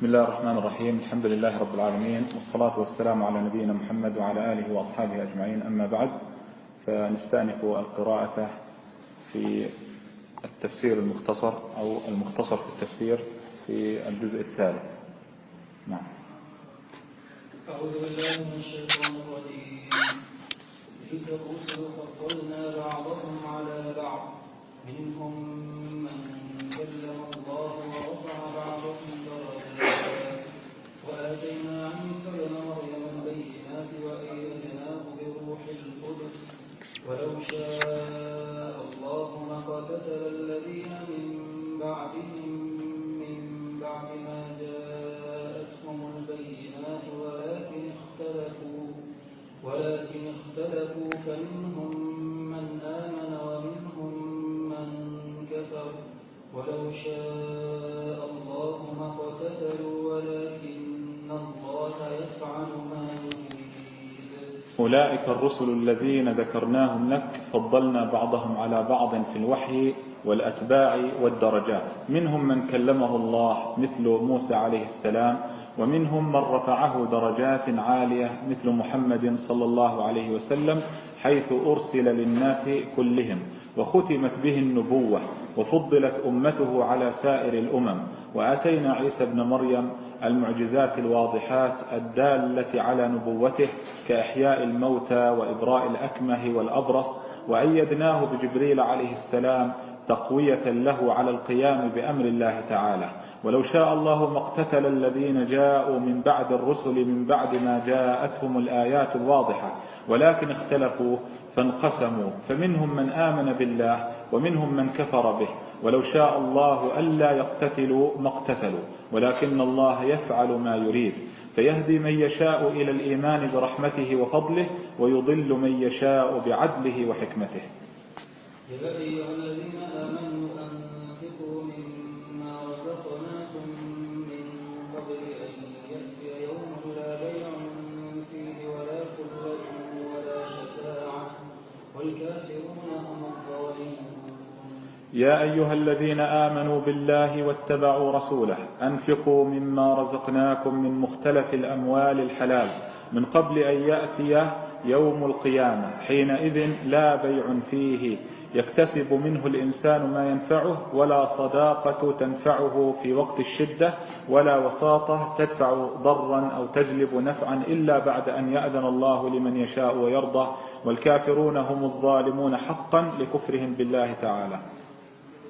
بسم الله الرحمن الرحيم. الحمد لله رب العالمين والصلاة والسلام على نبينا محمد وعلى آله وأصحابه أجمعين. أما بعد فنستأنف القراءة في التفسير المختصر أو المختصر في التفسير في الجزء الثالث. نعم. أعوذ بالله من الشيطان الرجيم. تلك الرسل فضلنا بعضهم على بعض. منهم من كلم الله ورفع أولئك الرسل الذين ذكرناهم لك فضلنا بعضهم على بعض في الوحي والأتباع والدرجات. منهم من كلمه الله مثل موسى عليه السلام ومنهم من رفعه درجات عالية مثل محمد صلى الله عليه وسلم حيث أرسل للناس كلهم وختمت به النبوة وفضلت أمته على سائر الأمم. وأتينا عيسى ابن مريم المعجزات الواضحات الدالة على نبوته كإحياء الموتى وإبراء الأكمه والأبرص وأيدناه بجبريل عليه السلام تقوية له على القيام بأمر الله تعالى. ولو شاء الله ما اقتتل الذين جاءوا من بعد الرسل من بعد ما جاءتهم الآيات الواضحة ولكن اختلفوا فانقسموا فمنهم من آمن بالله ومنهم من كفر به. ولو شاء الله ألا يقتتلوا ما اقتتلوا ولكن الله يفعل ما يريد فيهدي من يشاء إلى الإيمان برحمته وفضله ويضل من يشاء بعدله وحكمته. يا الذين آمنوا يا أيها الذين آمنوا بالله واتبعوا رسوله أنفقوا مما رزقناكم من مختلف الأموال الحلال من قبل أن يأتي يوم القيامة. حينئذ لا بيع فيه يكتسب منه الإنسان ما ينفعه ولا صداقة تنفعه في وقت الشدة ولا وساطة تدفع ضرا أو تجلب نفعا إلا بعد أن يأذن الله لمن يشاء ويرضى. والكافرون هم الظالمون حقا لكفرهم بالله تعالى.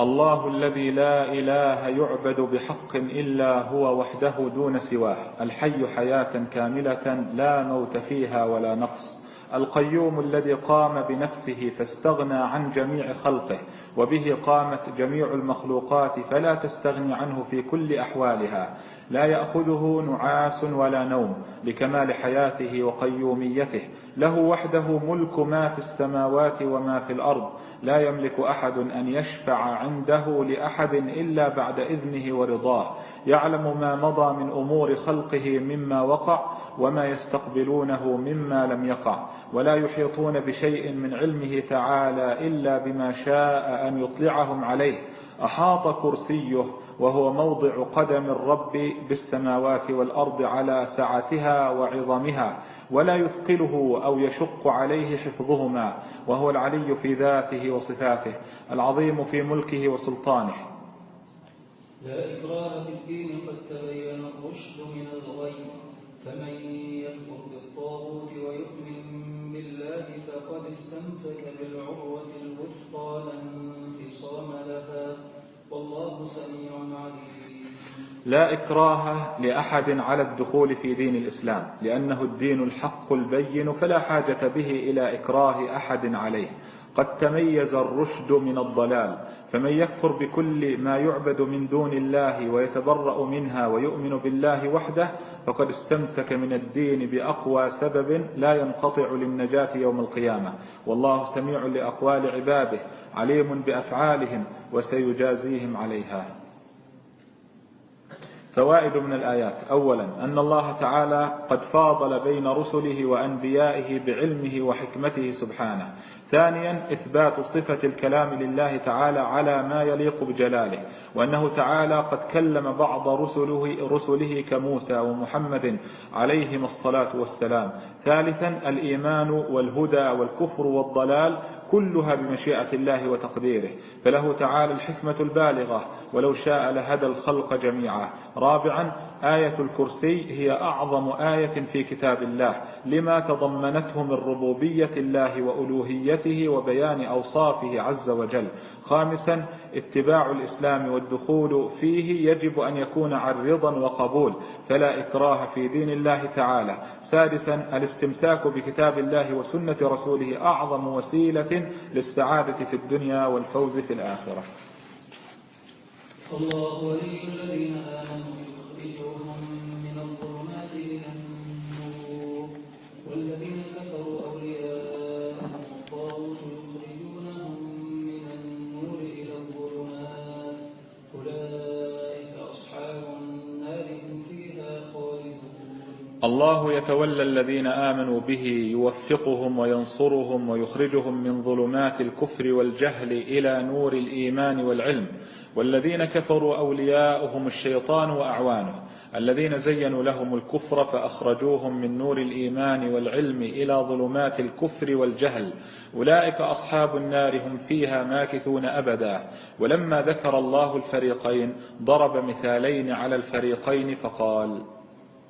الله الذي لا إله يعبد بحق إلا هو وحده دون سواه. الحي حياة كاملة لا موت فيها ولا نقص. القيوم الذي قام بنفسه فاستغنى عن جميع خلقه وبه قامت جميع المخلوقات فلا تستغني عنه في كل أحوالها. لا يأخذه نعاس ولا نوم لكمال حياته وقيوميته. له وحده ملك ما في السماوات وما في الأرض. لا يملك أحد أن يشفع عنده لأحد إلا بعد إذنه ورضاه. يعلم ما مضى من أمور خلقه مما وقع وما يستقبلونه مما لم يقع. ولا يحيطون بشيء من علمه تعالى إلا بما شاء أن يطلعهم عليه. أحاط كرسيه وهو موضع قدم الرب بالسماوات والأرض على سعتها وعظمها ولا يثقله أو يشق عليه حفظهما وهو العلي في ذاته وصفاته العظيم في ملكه وسلطانه. لا إكراه في الدين قد تبين الرشد من الغي فمن يكفر بالطاغوت لا إكراه لأحد على الدخول في دين الإسلام لأنه الدين الحق البين فلا حاجة به إلى إكراه أحد عليه. قد تميز الرشد من الضلال فمن يكفر بكل ما يعبد من دون الله ويتبرأ منها ويؤمن بالله وحده فقد استمسك من الدين بأقوى سبب لا ينقطع للنجاة يوم القيامة. والله سميع لأقوال عباده عليم بأفعالهم وسيجازيهم عليها. فوائد من الآيات. أولا أن الله تعالى قد فاضل بين رسله وأنبيائه بعلمه وحكمته سبحانه. ثانيا إثبات صفة الكلام لله تعالى على ما يليق بجلاله وأنه تعالى قد كلم بعض رسله, رسله كموسى ومحمد عليهم الصلاة والسلام. ثالثا الإيمان والهدى والكفر والضلال كلها بمشيئة الله وتقديره. فله تعالى الحكمة البالغة ولو شاء لهدى الخلق جميعا. رابعا آية الكرسي هي أعظم آية في كتاب الله لما تضمنته من ربوبية الله وألوهيته وبيان أوصافه عز وجل. خامسا اتباع الإسلام والدخول فيه يجب أن يكون عن رضا وقبول. فلا إكراه في دين الله تعالى. سادسا الاستمساك بكتاب الله وسنة رسوله أعظم وسيلة للسعادة في الدنيا والفوز في الآخرة. الله ولي الذين آمنوا يخرجهم الله يتولى الذين آمنوا به يوفقهم وينصرهم ويخرجهم من ظلمات الكفر والجهل إلى نور الإيمان والعلم والذين كفروا أولياؤهم الشيطان وأعوانه الذين زينوا لهم الكفر فأخرجوهم من نور الإيمان والعلم إلى ظلمات الكفر والجهل أولئك أصحاب النار هم فيها ماكثون أبدا. ولما ذكر الله الفريقين ضرب مثالين على الفريقين فقال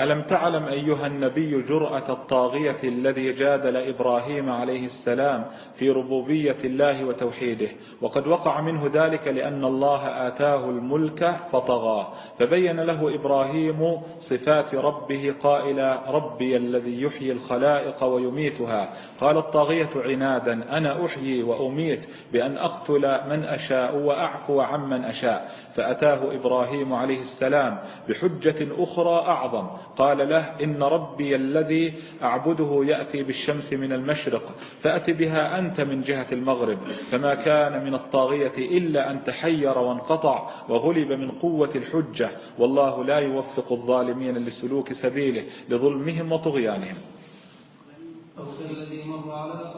ألم تعلم أيها النبي جرأة الطاغية الذي جادل إبراهيم عليه السلام في ربوبية الله وتوحيده؟ وقد وقع منه ذلك لأن الله آتاه الملك فطغى فبين له إبراهيم صفات ربه قائلا ربي الذي يحيي الخلائق ويميتها قال الطاغية عنادا أنا أحيي وأميت بأن أقتل من أشاء وأعفو عمن أشاء فأتاه إبراهيم عليه السلام بحجة أخرى أعظم. قال له إن ربي الذي أعبده يأتي بالشمس من المشرق فأت بها أنت من جهة المغرب فما كان من الطاغية إلا أن تحير وانقطع وغلب من قوة الحجة. والله لا يوفق الظالمين لسلوك سبيله لظلمهم وطغيانهم. أو كالذي مر على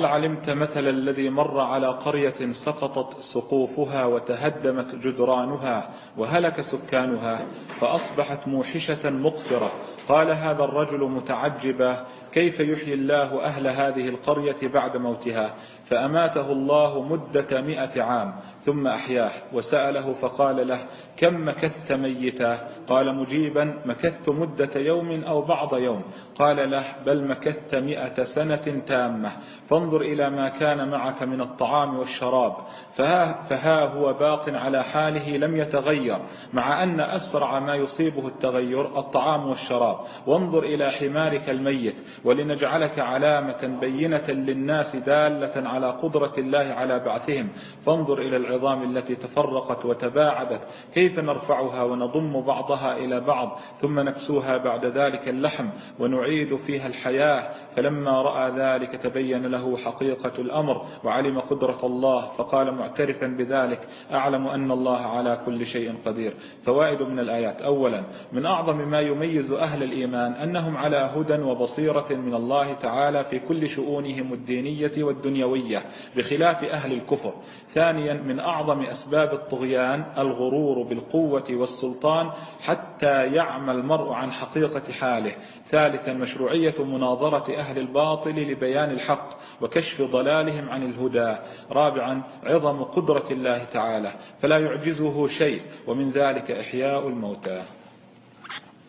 هل علمت مثل الذي مر على قرية سقطت سقوفها وتهدمت جدرانها وهلك سكانها فأصبحت موحشة مقفرة؟ قال هذا الرجل متعجبا كيف يحيي الله أهل هذه القرية بعد موتها؟ فأماته الله مدة مئة عام ثم أحياه وسأله فقال له كم مكثت ميتا؟ قال مجيبا مكثت مدة يوم أو بعض يوم. قال له بل مكثت مئة سنة تامة فانظر إلى ما كان معك من الطعام والشراب. فها, فها هو باق على حاله لم يتغير مع أن أسرع ما يصيبه التغير الطعام والشراب. وانظر إلى حمارك الميت ولنجعلك علامة بينة للناس دالة على قدرة الله على بعثهم. فانظر إلى العظام التي تفرقت وتباعدت كيف نرفعها ونضم بعضها إلى بعض ثم نكسوها بعد ذلك اللحم ونعيد فيها الحياة. فلما رأى ذلك تبين له حقيقة الأمر وعلم قدرة الله فقال معترفا بذلك أعلم أن الله على كل شيء قدير. فوائد من الآيات أولا من أعظم ما يميز أهل الإيمان أنهم على هدى وبصيرة من الله تعالى في كل شؤونهم الدينية والدنيوية بخلاف أهل الكفر. ثانيا من أعظم أسباب الطغيان الغرور بالقوة والسلطان حتى يعمى المرء عن حقيقة حاله. ثالثا مشروعية مناظرة أهل الباطل لبيان الحق وكشف ضلالهم عن الهدى. رابعا عظم قدرة الله تعالى فلا يعجزه شيء ومن ذلك إحياء الموتى.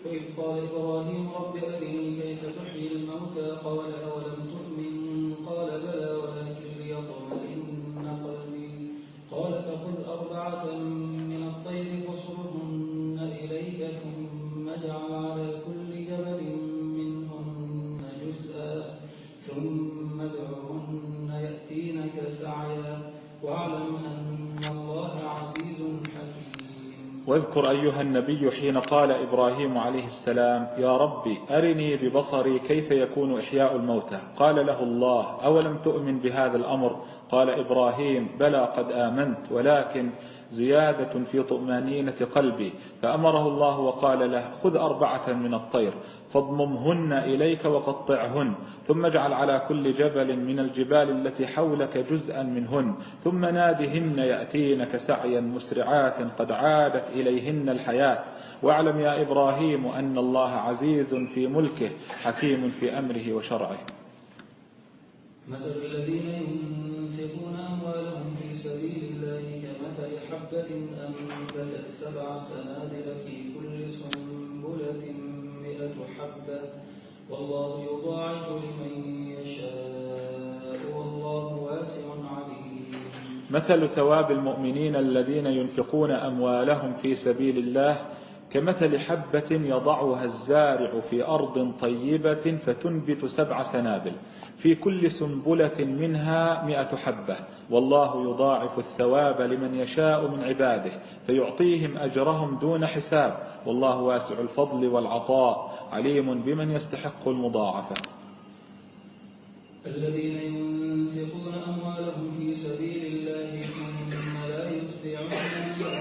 وإذ قال إبراهيم رب أرني كيف تحيي الموتى؟ قال أولم واذكر أيها النبي حين قال إبراهيم عليه السلام يا ربي أرني ببصري كيف يكون إحياء الموتى. قال له الله أولم تؤمن بهذا الأمر؟ قال إبراهيم بلى قد آمنت ولكن زيادة في طمأنينة قلبي. فأمره الله وقال له خذ أربعة من الطير. فاضممهن إليك وقطعهن ثم اجعل على كل جبل من الجبال التي حولك جزءا منهن ثم نادهن يأتينك سعيا مسرعات قد عادت إليهن الحياة. واعلم يا إبراهيم أن الله عزيز في ملكه حكيم في أمره وشرعه. مثل الذين والله يضاعف لمن يشاء والله واسع عليم. مثل ثواب المؤمنين الذين ينفقون أموالهم في سبيل الله كمثل حبة يضعها الزارع في أرض طيبة فتنبت سبع سنابل. في كل سنبلة منها مئة حبة. والله يضاعف الثواب لمن يشاء من عباده. فيعطيهم أجرهم دون حساب. والله واسع الفضل والعطاء. عليم بمن يستحق المضاعفة. الذين ينفقون أموالهم في سبيل الله ثم لا يتبعون ما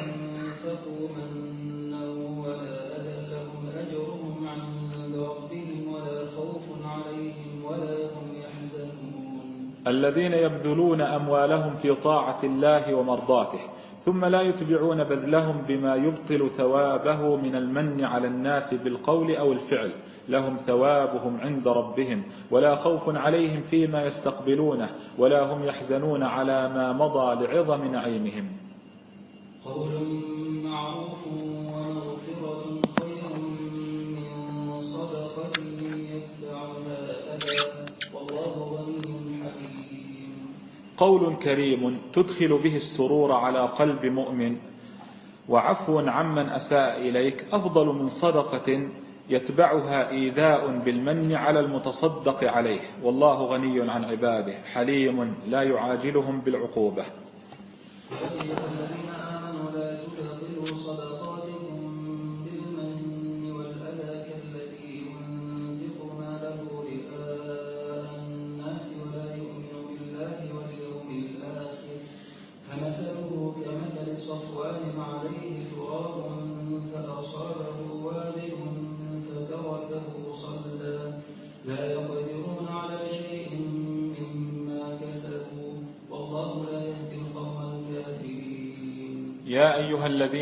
أنفقوا منا ولا أذى لهم أجرهم عند ربهم ولا خوف عليهم ولا هم يحزنون. الذين يبذلون أموالهم في طاعة الله ومرضاته. ثم لا يتبعون بذلهم بما يبطل ثوابه من المن على الناس بالقول أو الفعل. لهم ثوابهم عند ربهم ولا خوف عليهم فيما يستقبلونه ولا هم يحزنون على ما مضى لعظم نعيمهم. قول معروف قول كريم تدخل به السرور على قلب مؤمن. وعفو عمن أساء إليك أفضل من صدقة يتبعها إيذاء بالمن على المتصدق عليه. والله غني عن عباده حليم لا يعاجلهم بالعقوبة. الذين آمنوا لا تبطلوا صدقاتكم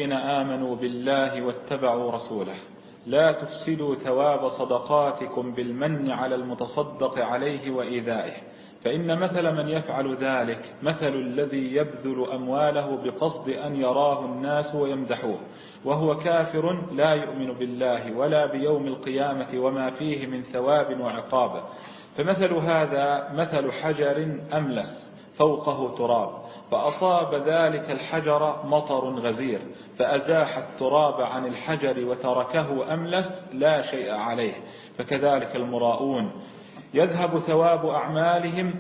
الذين آمنوا بالله واتبعوا رسوله. لا تفسدوا ثواب صدقاتكم بالمن على المتصدق عليه وإيذائه. فإن مثل من يفعل ذلك مثل الذي يبذل أمواله بقصد أن يراه الناس ويمدحوه. وهو كافر لا يؤمن بالله ولا بيوم القيامة وما فيه من ثواب وعقاب. فمثل هذا مثل حجر أملس فوقه تراب. فأصاب ذلك الحجر مطر غزير فأزاح التراب عن الحجر وتركه أملس لا شيء عليه فكذلك المراؤون. يذهب ثواب أعمالهم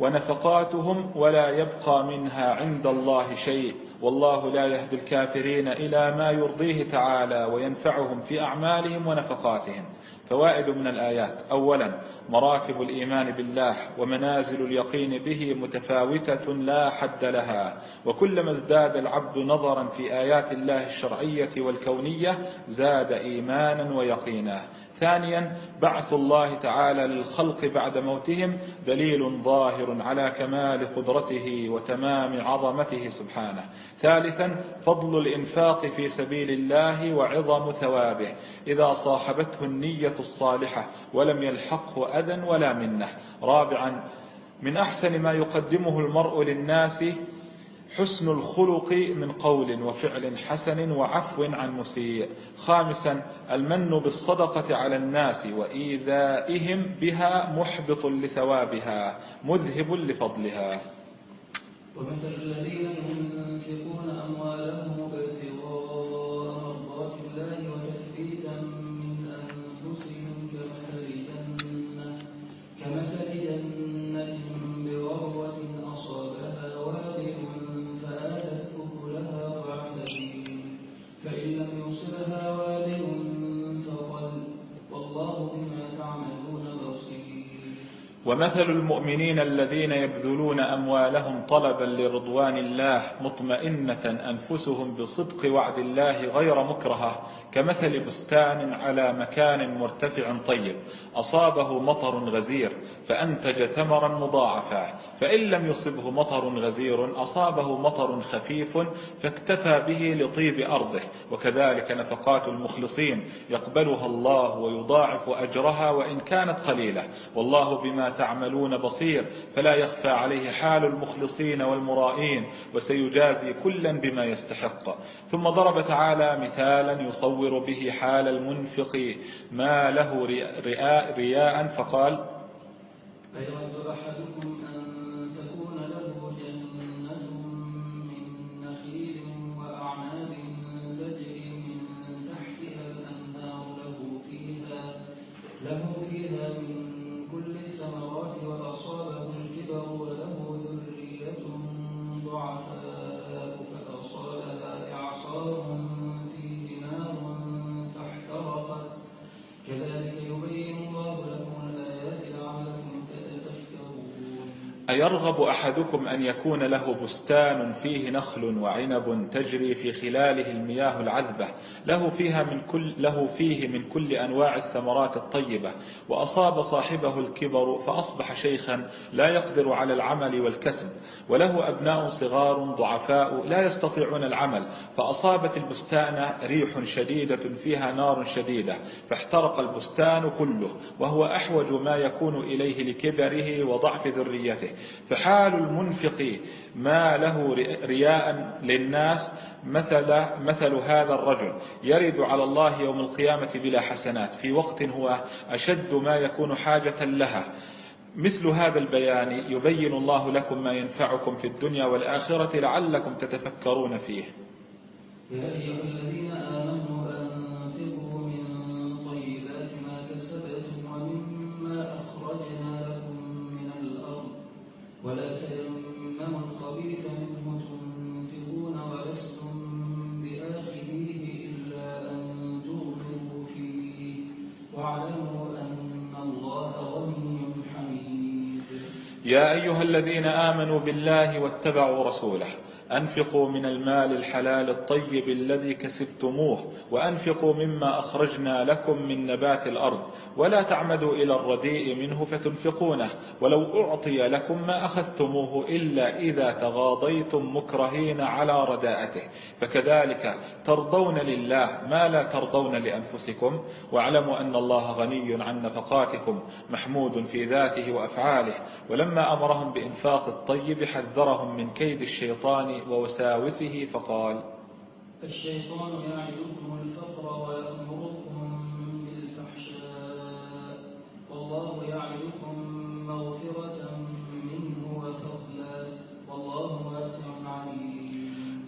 ونفقاتهم ولا يبقى منها عند الله شيء والله لا يهدي الكافرين إلى ما يرضيه تعالى وينفعهم في أعمالهم ونفقاتهم. فوائد من الآيات. أولا مراتب الإيمان بالله ومنازل اليقين به متفاوتة لا حد لها. وكلما ازداد العبد نظرا في آيات الله الشرعية والكونية زاد إيمانا ويقينا. ثانيا بعث الله تعالى للخلق بعد موتهم دليل ظاهر على كمال قدرته وتمام عظمته سبحانه. ثالثا فضل الإنفاق في سبيل الله وعظم ثوابه. إذا صاحبته النية الصالحة ولم يلحقه أذى ولا منة. رابعا من أحسن ما يقدمه المرء للناس حسن الخلق من قول وفعل حسن وعفو عن مسيء. خامسا المن بالصدقة على الناس وإيذائهم بها محبط لثوابها مذهب لفضلها. ومثل الذين ينفقون أموالهم ومثل المؤمنين الذين يبذلون أموالهم طلبا لرضوان الله مطمئنة أنفسهم بصدق وعد الله غير مكرهة. كمثل بستان على مكان مرتفع طيب أصابه مطر غزير فأنتج ثمرا مضاعفا فإن لم يصبه مطر غزير أصابه مطر خفيف فاكتفى به لطيب أرضه وكذلك نفقات المخلصين يقبلها الله ويضاعف أجرها وإن كانت قليلة والله بما تعملون بصير فلا يخفى عليه حال المخلصين والمرائين وسيجازي كلا بما يستحق. ثم ضرب تعالى مثالا يصور به حال المنفق ما له رياء, رياء فقال أحدكم أيرغب أحدكم أن يكون له بستان فيه نخل وعنب تجري في خلاله المياه العذبة له فيها من كل له فيه من كل أنواع الثمرات الطيبة. وأصاب صاحبه الكبر فأصبح شيخا لا يقدر على العمل والكسب. وله أبناء صغار ضعفاء لا يستطيعون العمل فأصابت البستان ريح شديدة فيها نار شديدة فاحترق البستان كله وهو أحوج ما يكون إليه لكبره وضعف ذريته. فحال المنفق ما له رياء للناس مثل, مثل هذا الرجل يرد على الله يوم القيامة بلا حسنات. في وقت هو أشد ما يكون حاجة لها. مثل هذا البيان يبين الله لكم ما ينفعكم في الدنيا والآخرة لعلكم تتفكرون فيه. يا أيها الذين أيها الذين آمنوا بالله واتبعوا رسوله. أنفقوا من المال الحلال الطيب الذي كسبتموه وأنفقوا مما أخرجنا لكم من نبات الأرض. ولا تعمدوا إلى الرديء منه فتنفقونه ولو أعطي لكم ما أخذتموه إلا إذا تغاضيتم مكرهين على رداءته. فكذلك ترضون لله ما لا ترضون لأنفسكم. واعلموا أن الله غني عن نفقاتكم محمود في ذاته وأفعاله. ولما أمرهم بإنفاق الطيب حذرهم من كيد الشيطان ووساوسه فقال الشيطان يعدكم الفقر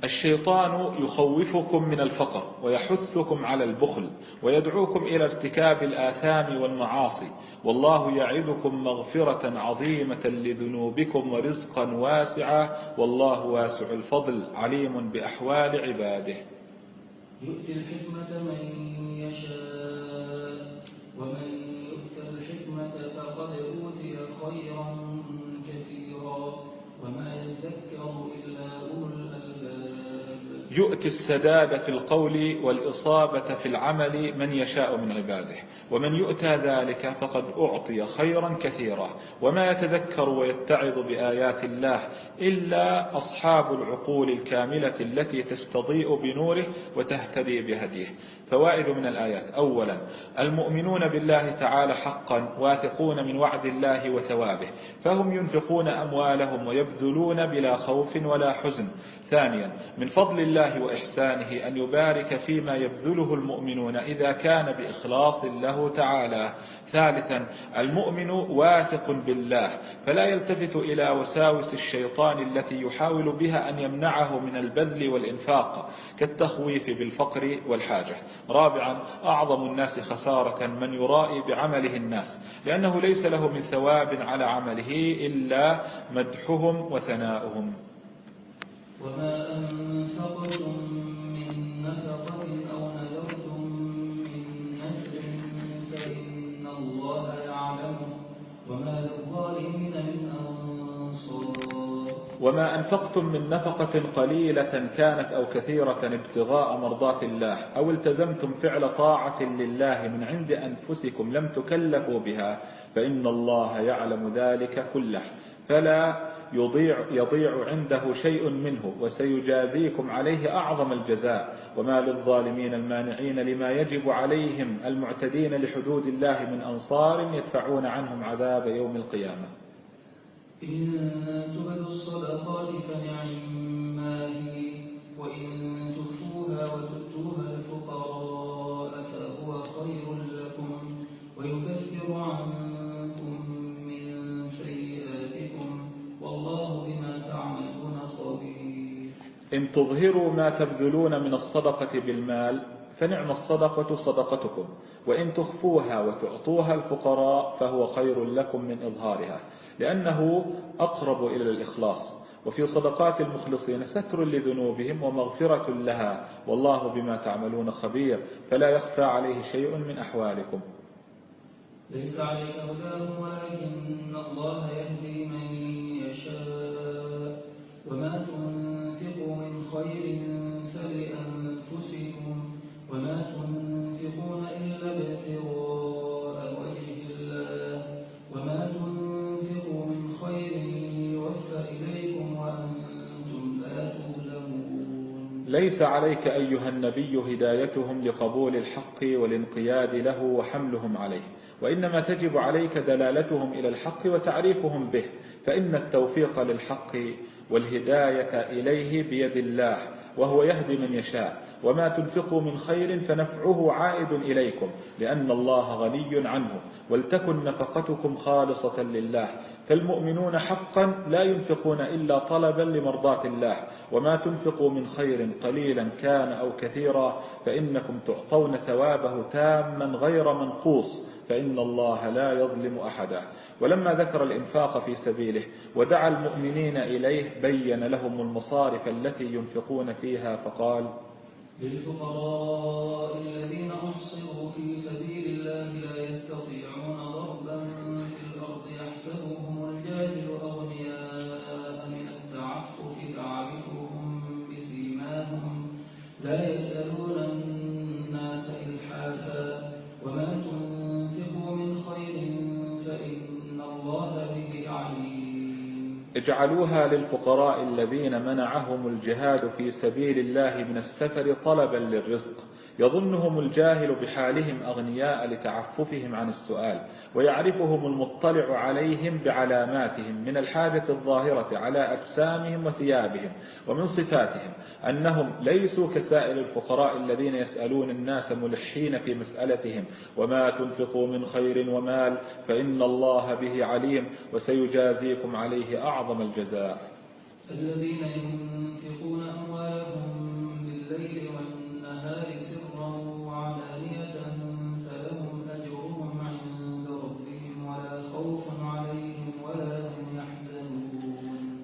الشيطان يخوفكم من الفقر ويحثكم على البخل ويدعوكم إلى ارتكاب الآثام والمعاصي والله يعدكم مغفرة عظيمة لذنوبكم ورزقا واسعا والله واسع الفضل عليم بأحوال عباده. يؤتي الحكمة من يشاء ومن يؤتي السداد في القول والإصابة في العمل من يشاء من عباده. ومن يؤتى ذلك فقد أعطي خيرا كثيرا. وما يتذكر ويتعظ بآيات الله إلا أصحاب العقول الكاملة التي تستضيء بنوره وتهتدي بهديه. فوائد من الآيات. أولا المؤمنون بالله تعالى حقا واثقون من وعد الله وثوابه. فهم ينفقون أموالهم ويبذلون بلا خوف ولا حزن. ثانيا من فضل الله وإحسانه أن يبارك فيما يبذله المؤمنون إذا كان بإخلاص له تعالى. ثالثا المؤمن واثق بالله فلا يلتفت إلى وساوس الشيطان التي يحاول بها أن يمنعه من البذل والإنفاق كالتخويف بالفقر والحاجة. رابعا أعظم الناس خسارة من يرائي بعمله الناس لأنه ليس له من ثواب على عمله إلا مدحهم وثناؤهم. وما أنفقتم من نفقة قليلة كانت أو كثيرة ابتغاء مرضات الله أو التزمتم فعل طاعة لله من عند أنفسكم لم تكلفوا بها فإن الله يعلم ذلك كله. فلا يضيع, يضيع عنده شيء منه وسيجازيكم عليه أعظم الجزاء. وما للظالمين المانعين لما يجب عليهم المعتدين لحدود الله من أنصار يدفعون عنهم عذاب يوم القيامة. إن تبدوا الصدقات فنعما هي وإن إن تظهروا ما تبذلون من الصدقة بالمال فنعم الصدقة صدقتكم وإن تخفوها وتعطوها الفقراء فهو خير لكم من إظهارها لأنه أقرب إلى الإخلاص. وفي صدقات المخلصين ستر لذنوبهم ومغفرة لها والله بما تعملون خبير فلا يخفى عليه شيء من أحوالكم. ليس عليك هداهم ولكن الله يهدي من يشاء وما تظلمون ليس عليك أيها النبي هدايتهم لقبول الحق والانقياد له وحملهم عليه؟ وإنما تجب عليك دلالتهم إلى الحق وتعريفهم به فإن التوفيق للحق والهداية إليه بيد الله وهو يهدي من يشاء. وما تنفقوا من خير فنفعه عائد إليكم لأن الله غني عنه. ولتكن نفقتكم خالصة لله فالمؤمنون حقا لا ينفقون إلا طلبا لمرضاة الله وما تنفقوا من خير قليلا كان أو كثيرا فإنكم تعطون ثوابه تاما غير منقوص فإن الله لا يظلم أحدا. ولما ذكر الإنفاق في سبيله ودعا المؤمنين إليه بين لهم المصارف التي ينفقون فيها فقال للفقراء الذين أحصروا في سبيل الله لا اجعلوها للفقراء الذين منعهم الجهاد في سبيل الله من السفر طلبا للرزق. يظنهم الجاهل بحالهم أغنياء لتعففهم عن السؤال ويعرفهم المطلع عليهم بعلاماتهم من الحاجة الظاهرة على أجسامهم وثيابهم ومن صفاتهم أنهم ليسوا كسائر الفقراء الذين يسألون الناس ملحين في مسألتهم وما تنفقوا من خير ومال فإن الله به عليم وسيجازيكم عليه أعظم الجزاء. الذين ينفقون أموالهم بالليل والنهار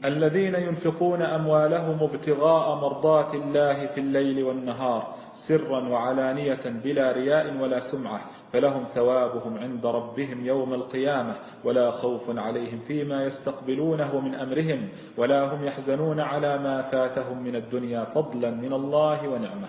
الذين ينفقون أموالهم ابتغاء مرضات الله في الليل والنهار سرا وعلانية بلا رياء ولا سمعة فلهم ثوابهم عند ربهم يوم القيامة ولا خوف عليهم فيما يستقبلونه من أمرهم ولا هم يحزنون على ما فاتهم من الدنيا فضلا من الله ونعمة.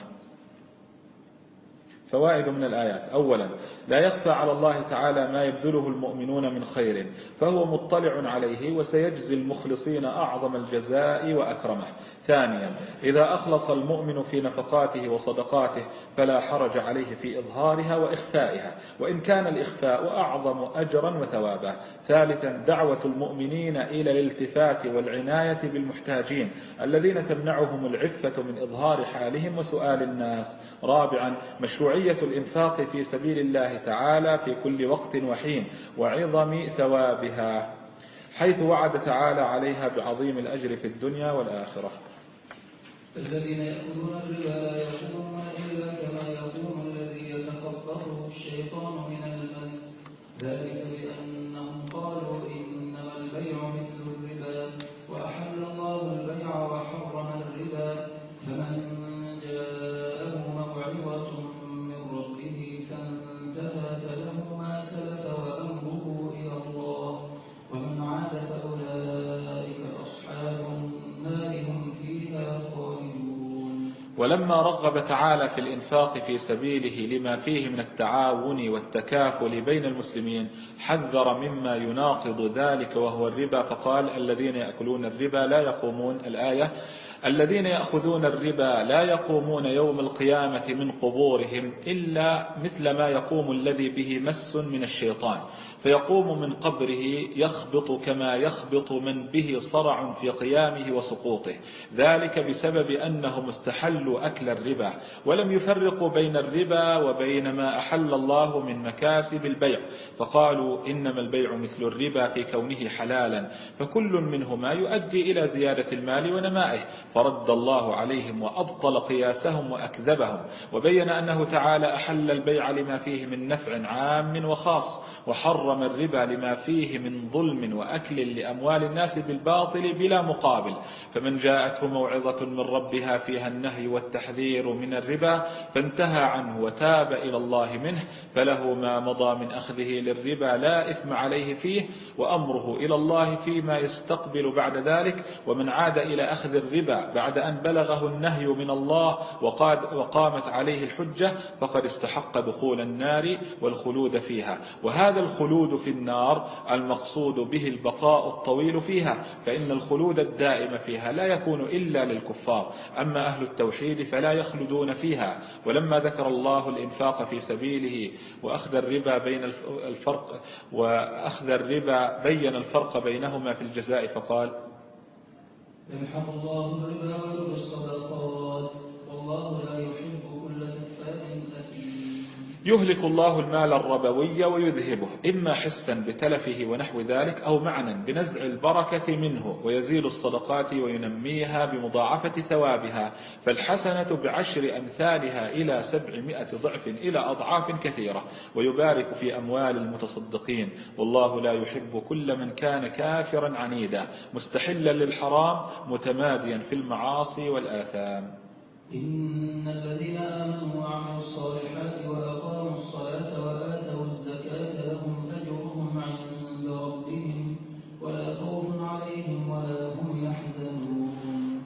فوائد من الآيات. أولا لا يخفى على الله تعالى ما يبذله المؤمنون من خير فهو مطلع عليه وسيجزي المخلصين أعظم الجزاء وأكرمه. ثانيا إذا أخلص المؤمن في نفقاته وصدقاته فلا حرج عليه في إظهارها وإخفائها وإن كان الإخفاء أعظم أجرا وثوابا ثالثا دعوة المؤمنين إلى الالتفات والعناية بالمحتاجين الذين تمنعهم العفة من إظهار حالهم وسؤال الناس. رابعا مشروعية الإنفاق في سبيل الله تعالى في كل وقت وحين وعظم ثوابها حيث وعد تعالى عليها بعظيم الأجر في الدنيا والآخرة. الذين يأكلون الربا لا يقومون إلا كما يقوم الذي يتخبطه الشيطان من المس. ذلك ولما رغب تعالى في الإنفاق في سبيله لما فيه من التعاون والتكافل بين المسلمين حذر مما يناقض ذلك وهو الربا فقال الذين يأكلون الربا لا يقومون الآية الذين يأخذون الربا لا يقومون يوم القيامة من قبورهم إلا مثل ما يقوم الذي به مس من الشيطان. فيقوم من قبره يخبط كما يخبط من به صرع في قيامه وسقوطه. ذلك بسبب أنهم استحلوا أكل الربا ولم يفرقوا بين الربا وبين ما أحل الله من مكاسب البيع. فقالوا إنما البيع مثل الربا في كونه حلالا فكل منهما يؤدي إلى زيادة المال ونمائه. فرد الله عليهم وأبطل قياسهم وأكذبهم وبين أنه تعالى أحل البيع لما فيه من نفع عام وخاص. وحرم الربا لما فيه من ظلم وأكل لأموال الناس بالباطل بلا مقابل. فمن جاءته موعظة من ربها فيها النهي والتحذير من الربا فانتهى عنه وتاب إلى الله منه فله ما مضى من أخذه للربا لا إثم عليه فيه وأمره إلى الله فيما يستقبل بعد ذلك ومن عاد إلى أخذ الربا بعد أن بلغه النهي من الله وقاد وقامت عليه الحجة فقد استحق دخول النار والخلود فيها. وهذا الخلود في النار المقصود به البقاء الطويل فيها فإن الخلود الدائم فيها لا يكون إلا للكفار أما أهل التوحيد فلا يخلدون فيها. ولما ذكر الله الإنفاق في سبيله وأخذ الربا بين الفرق وأخذ الربا بين الفرق بينهما في الجزاء فقال يمحق الله الربا ويربي الصدقات والله لا يحب يهلك الله المال الربوي ويذهبه إما حسا بتلفه ونحو ذلك أو معنى بنزع البركة منه ويزيل الصدقات وينميها بمضاعفة ثوابها فالحسنة بعشر أمثالها إلى سبعمائة ضعف إلى أضعاف كثيرة ويبارك في أموال المتصدقين والله لا يحب كل من كان كافرا عنيدا مستحلا للحرام متماديا في المعاصي والآثام. إن الذين آمنوا وعملوا الصالحات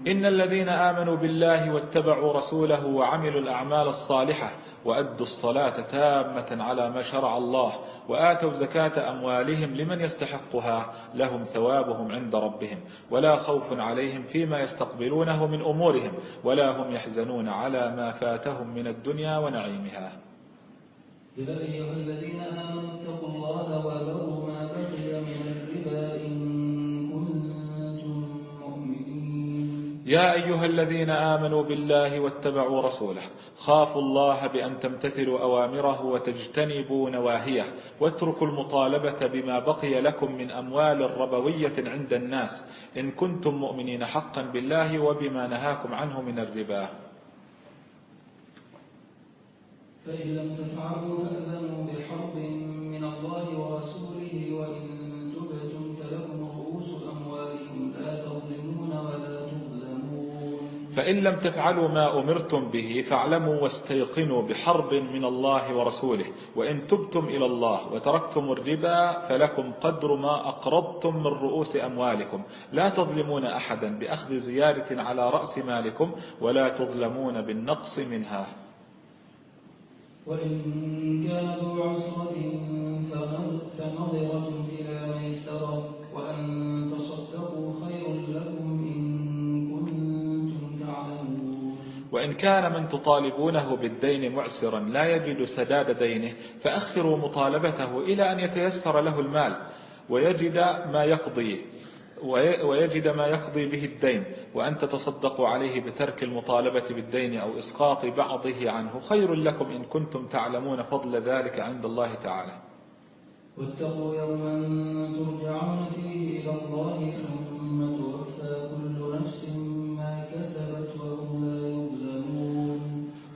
إن الذين آمنوا بالله واتبعوا رسوله وعملوا الأعمال الصالحة وأدوا الصلاة تامة على ما شرع الله وآتوا زكاة أموالهم لمن يستحقها لهم ثوابهم عند ربهم ولا خوف عليهم فيما يستقبلونه من أمورهم ولا هم يحزنون على ما فاتهم من الدنيا ونعيمها. يا أيها الذين آمنوا اتقوا الله وذروا ما بقي من الربا يا أيها الذين آمنوا بالله واتبعوا رسوله خافوا الله بأن تمتثلوا أوامره وتجتنبوا نواهيه واتركوا المطالبة بما بقي لكم من أموال ربوية عند الناس إن كنتم مؤمنين حقا بالله وبما نهاكم عنه من الربا. فإن لم تفعلوا فأذنوا بحرب من الله ورسوله فإن لم تفعلوا ما أمرتم به فاعلموا واستيقنوا بحرب من الله ورسوله وإن تبتم إلى الله وتركتم الربا فلكم قدر ما أقرضتم من رؤوس أموالكم. لا تظلمون أحدا بأخذ زيادة على رأس مالكم ولا تظلمون بالنقص منها. وإن كان ذو عسرة فنظرة وإن كان من تطالبونه بالدين معسرا لا يجد سداد دينه فأخروا مطالبته إلى أن يتيسر له المال ويجد ما يقضيه ويجد ما يقضي به الدين وأن تتصدقوا عليه بترك المطالبة بالدين أو إسقاط بعضه عنه. خير لكم إن كنتم تعلمون فضل ذلك عند الله تعالى. واتقوا يوما ترجعون فيه إلى الله ثم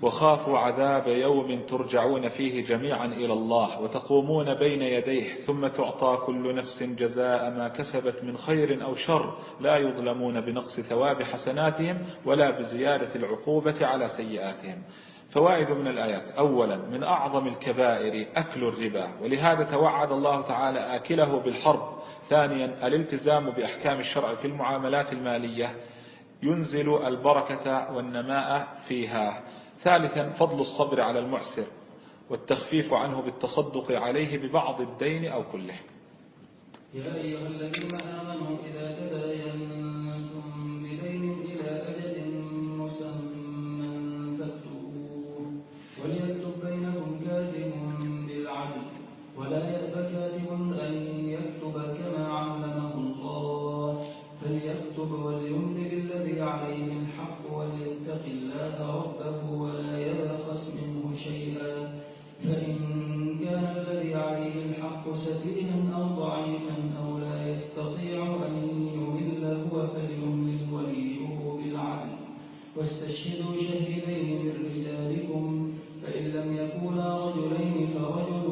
وخافوا عذاب يوم ترجعون فيه جميعا إلى الله وتقومون بين يديه ثم تعطى كل نفس جزاء ما كسبت من خير أو شر لا يظلمون بنقص ثواب حسناتهم ولا بزيادة العقوبة على سيئاتهم. فوائد من الآيات. أولا من أعظم الكبائر أكل الربا ولهذا توعد الله تعالى آكله بالحرب. ثانيا الالتزام بأحكام الشرع في المعاملات المالية. ينزل البركة والنماء فيها. ثالثا فضل الصبر على المعسر والتخفيف عنه بالتصدق عليه ببعض الدين أو كله. يا أيها الذين آمنوا إذا تداينتم واستشهدوا شهدين من رجالكم فإن لم يكونا رجلين فرجل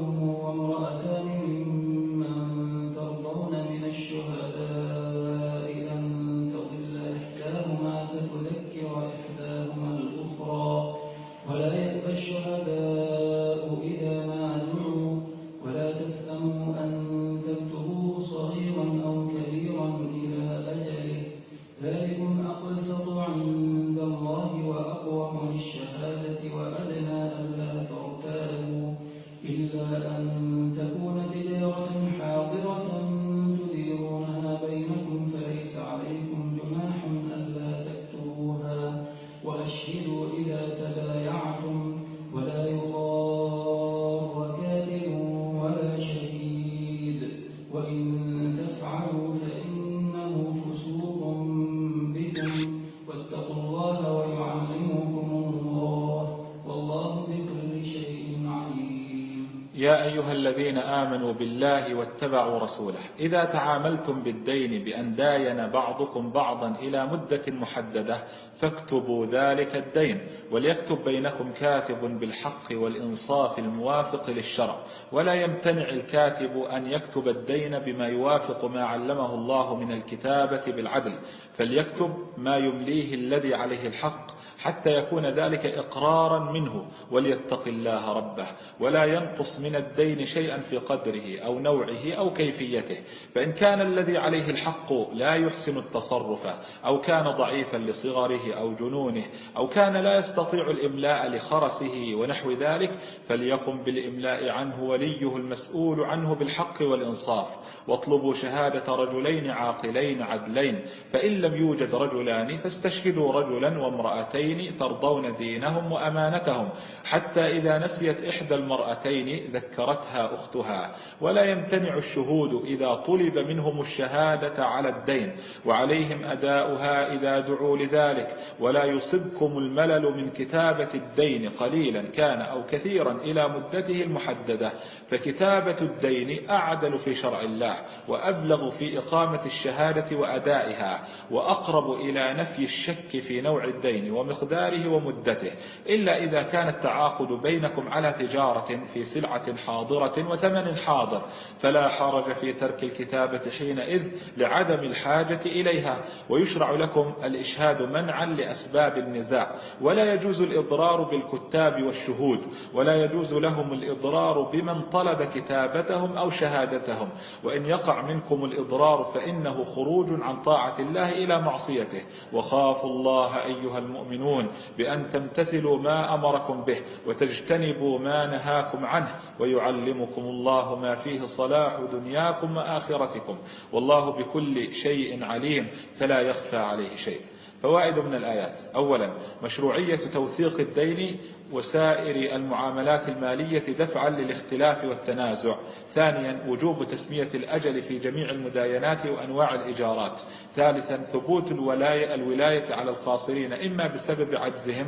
بالله واتبعوا رسوله. إذا تعاملتم بالدين بأن داين بعضكم بعضا إلى مدة محددة فاكتبوا ذلك الدين وليكتب بينكم كاتب بالحق والإنصاف الموافق للشرع. ولا يمتنع الكاتب أن يكتب الدين بما يوافق ما علمه الله من الكتابة بالعدل فليكتب ما يمليه الذي عليه الحق حتى يكون ذلك إقرارا منه وليتق الله ربه ولا ينقص من الدين شيئا في قدره أو نوعه أو كيفيته. فإن كان الذي عليه الحق لا يحسن التصرف أو كان ضعيفا لصغره أو جنونه أو كان لا يستطيع الإملاء لخرسه ونحو ذلك فليقم بالإملاء عنه وليه المسؤول عنه بالحق والإنصاف. واطلبوا شهادة رجلين عاقلين عدلين فإن لم يوجد رجلان فاستشهدوا رجلا وامرأتين ترضون دينهم وأمانتهم حتى إذا نسيت إحدى المرأتين ذكرتها أختها. ولا يمتنع الشهود إذا طلب منهم الشهادة على الدين وعليهم أداؤها إذا دعوا لذلك. ولا يصبكم الملل من كتابة الدين قليلا كان أو كثيرا إلى مدته المحددة. فكتابة الدين أعدل في شرع الله وأبلغ في إقامة الشهادة وأدائها وأقرب إلى نفي الشك في نوع الدين ومقداره ومدته إلا إذا كان التعاقد بينكم على تجارة في سلعة حاضرة وثمن حاضر فلا حرج في ترك الكتابة حينئذ لعدم الحاجة إليها ويشرع لكم الإشهاد منعا لأسباب النزاع ولا يجوز الإضرار بالكتاب والشهود ولا يجوز لهم الإضرار بمن طلب كتابتهم أو شهادتهم وإن يقع منكم الإضرار فإنه خروج عن طاعة الله إلى معصيته وخافوا الله أيها المؤمنون بأن تمتثلوا ما أمركم به وتجتنبوا ما نهاكم عنه ويعلمكم الله ما فيه صلاح دنياكم وآخرتكم والله بكل شيء عليم فلا يخفى عليه شيء. فوائد من الآيات. أولا مشروعية توثيق الدين وسائر المعاملات المالية دفعا للاختلاف والتنازع. ثانيا وجوب تسمية الأجل في جميع المداينات وأنواع الإجارات ثالثا ثبوت الولاية, الولاية على القاصرين إما بسبب عجزهم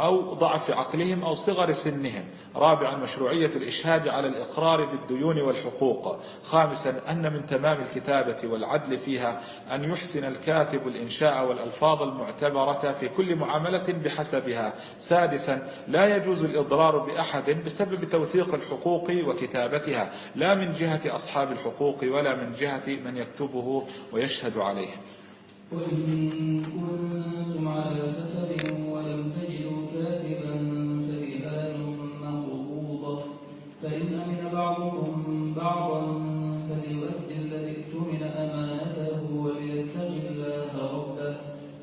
أو ضعف عقلهم أو صغر سنهم. رابعا مشروعية الإشهاد على الإقرار بالديون والحقوق. خامسا أن من تمام الكتابة والعدل فيها أن يحسن الكاتب الإنشاء والألفاظ المعتبرة في كل معاملة بحسبها. سادسا لا يجوز الإضرار بأحد بسبب توثيق الحقوق وكتابتها. لا من جهة أصحاب الحقوق ولا من جهة من يكتبه ويشهد عليه. وإن كنتم على سفر بعضكم بعضا فليؤدي الذي اؤتمن أمانته وليتق الله ربه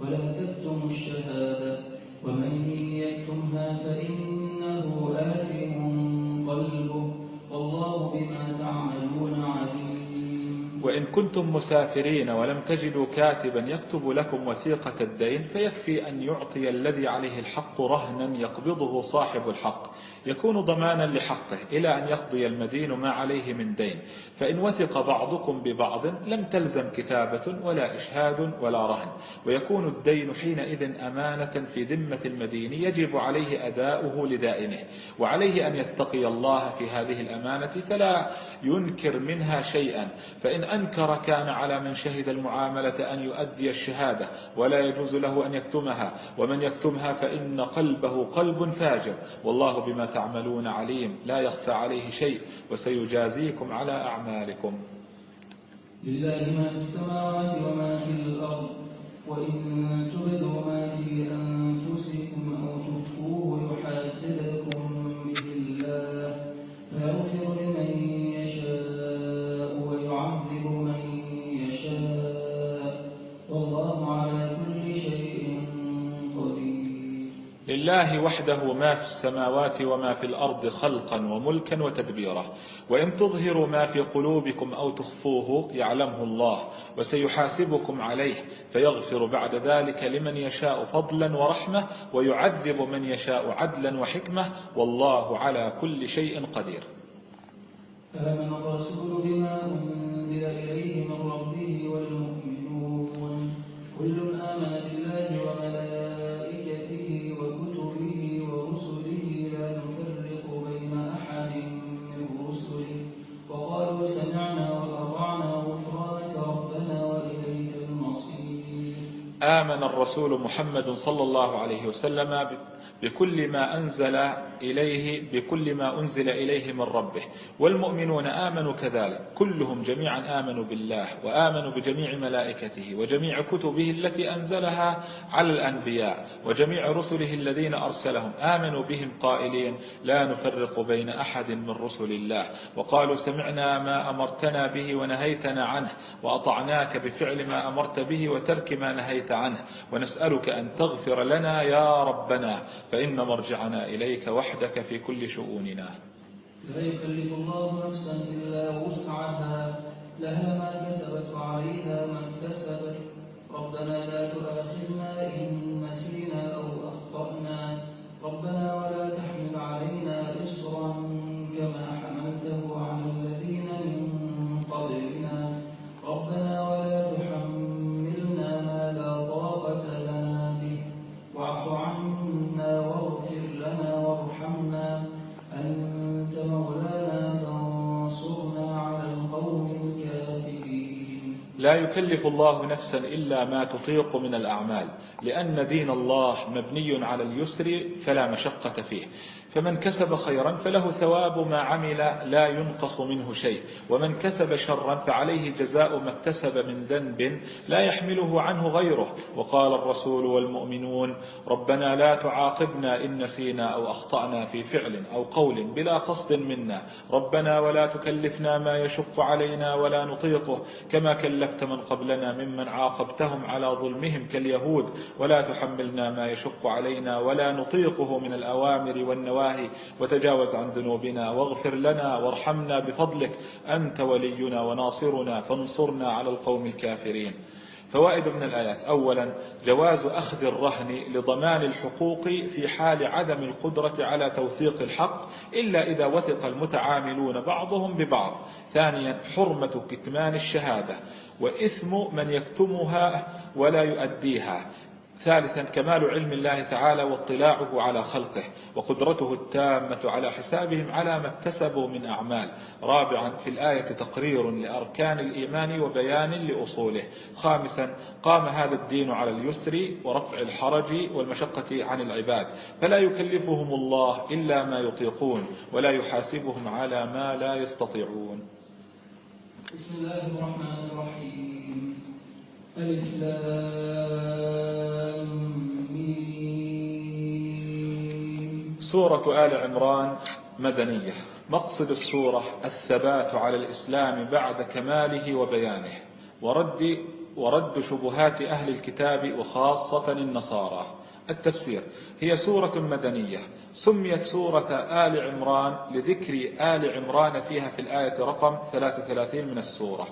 ولا تكتموا الشهادة. ومن يكتمها فإنه آثم قلبه. والله بما تعملون عليم. وإن كنتم مسافرين ولم تجدوا كاتبا يكتب لكم وثيقة الدين فيكفي أن يعطي الذي عليه الحق رهنا يقبضه صاحب الحق. يكون ضمانا لحقه إلى أن يقضي المدين ما عليه من دين. فإن وثق بعضكم ببعض لم تلزم كتابة ولا إشهاد ولا رهن. ويكون الدين حينئذ أمانة في ذمة المدين يجب عليه أداؤه لدائنه. وعليه أن يتقي الله في هذه الأمانة فلا ينكر منها شيئا. فإن أنكر كان على من شهد المعاملة أن يؤدي الشهادة ولا يجوز له أن يكتمها ومن يكتمها فإن قلبه قلب فاجر. والله بما تعملون عليم لا يخفى عليه شيء وسيجازيكم على أعمالكم. لله ما في السماوات وما في الأرض وإن تبدوا ما في أنفسكم أو لله وحده ما في السماوات وما في الأرض خلقا وملكا وتدبيرا. وإن تظهروا ما في قلوبكم أو تخفوه يعلمه الله وسيحاسبكم عليه فيغفر بعد ذلك لمن يشاء فضلا ورحمة ويعذب من يشاء عدلا وحكمة والله على كل شيء قدير. آمن الرسول بما أنزل إليه من ربه والمؤمنون. كل آمن الرسول محمد صلى الله عليه وسلم بكل ما أنزل إليه بكل ما أنزل إليه من ربه. والمؤمنون آمنوا كذلك. كلهم جميعا آمنوا بالله وآمنوا بجميع ملائكته وجميع كتبه التي أنزلها على الأنبياء وجميع رسله الذين أرسلهم. آمنوا بهم قائلين لا نفرق بين أحد من رسل الله. وقالوا سمعنا ما أمرتنا به ونهيتنا عنه وأطعناك بفعل ما أمرت به وترك ما نهيت عنه. ونسألك أن تغفر لنا يا ربنا. فإن مرجعنا إليك وحدك في كل شؤوننا. لا يكلف الله نفسا إلا وسعها لها ما كسبت وعليها ما اكتسبت. ربنا لا تؤاخذنا إن نسينا أو أخطأنا. ربنا ولا لا يكلف الله نفسا إلا ما تطيق من الأعمال لأن دين الله مبني على اليسر فلا مشقة فيه. فمن كسب خيرا فله ثواب ما عمل لا ينقص منه شيء. ومن كسب شرا فعليه جزاء ما اكتسب من ذنب لا يحمله عنه غيره. وقال الرسول والمؤمنون ربنا لا تعاقبنا إن نسينا أو أخطأنا في فعل أو قول بلا قصد منا. ربنا ولا تكلفنا ما يشق علينا ولا نطيقه. كما كلفت من قبلنا ممن عاقبتهم على ظلمهم كاليهود. ولا تحملنا ما يشق علينا ولا نطيقه من الأوامر والنواهي. وتجاوز عن ذنوبنا واغفر لنا وارحمنا بفضلك أنت ولينا وناصرنا فانصرنا على القوم الكافرين. فوائد من الآيات. أولا جواز أخذ الرهن لضمان الحقوق في حال عدم القدرة على توثيق الحق إلا إذا وثق المتعاملون بعضهم ببعض. ثانيا حرمة كتمان الشهادة وإثم من يكتمها ولا يؤديها. ثالثا كمال علم الله تعالى واطلاعه على خلقه وقدرته التامة على حسابهم على ما اكتسبوا من أعمال. رابعا في الآية تقرير لأركان الإيمان وبيان لأصوله. خامسا قام هذا الدين على اليسر ورفع الحرج والمشقة عن العباد. فلا يكلفهم الله إلا ما يطيقون ولا يحاسبهم على ما لا يستطيعون. بسم الله الرحمن الرحيم. سورة آل عمران مدنية. مقصد السورة الثبات على الإسلام بعد كماله وبيانه. ورد ورد شبهات أهل الكتاب وخاصة النصارى. التفسير هي سورة مدنية. سميت سورة آل عمران لذكر آل عمران فيها في الآية رقم 33 من السورة.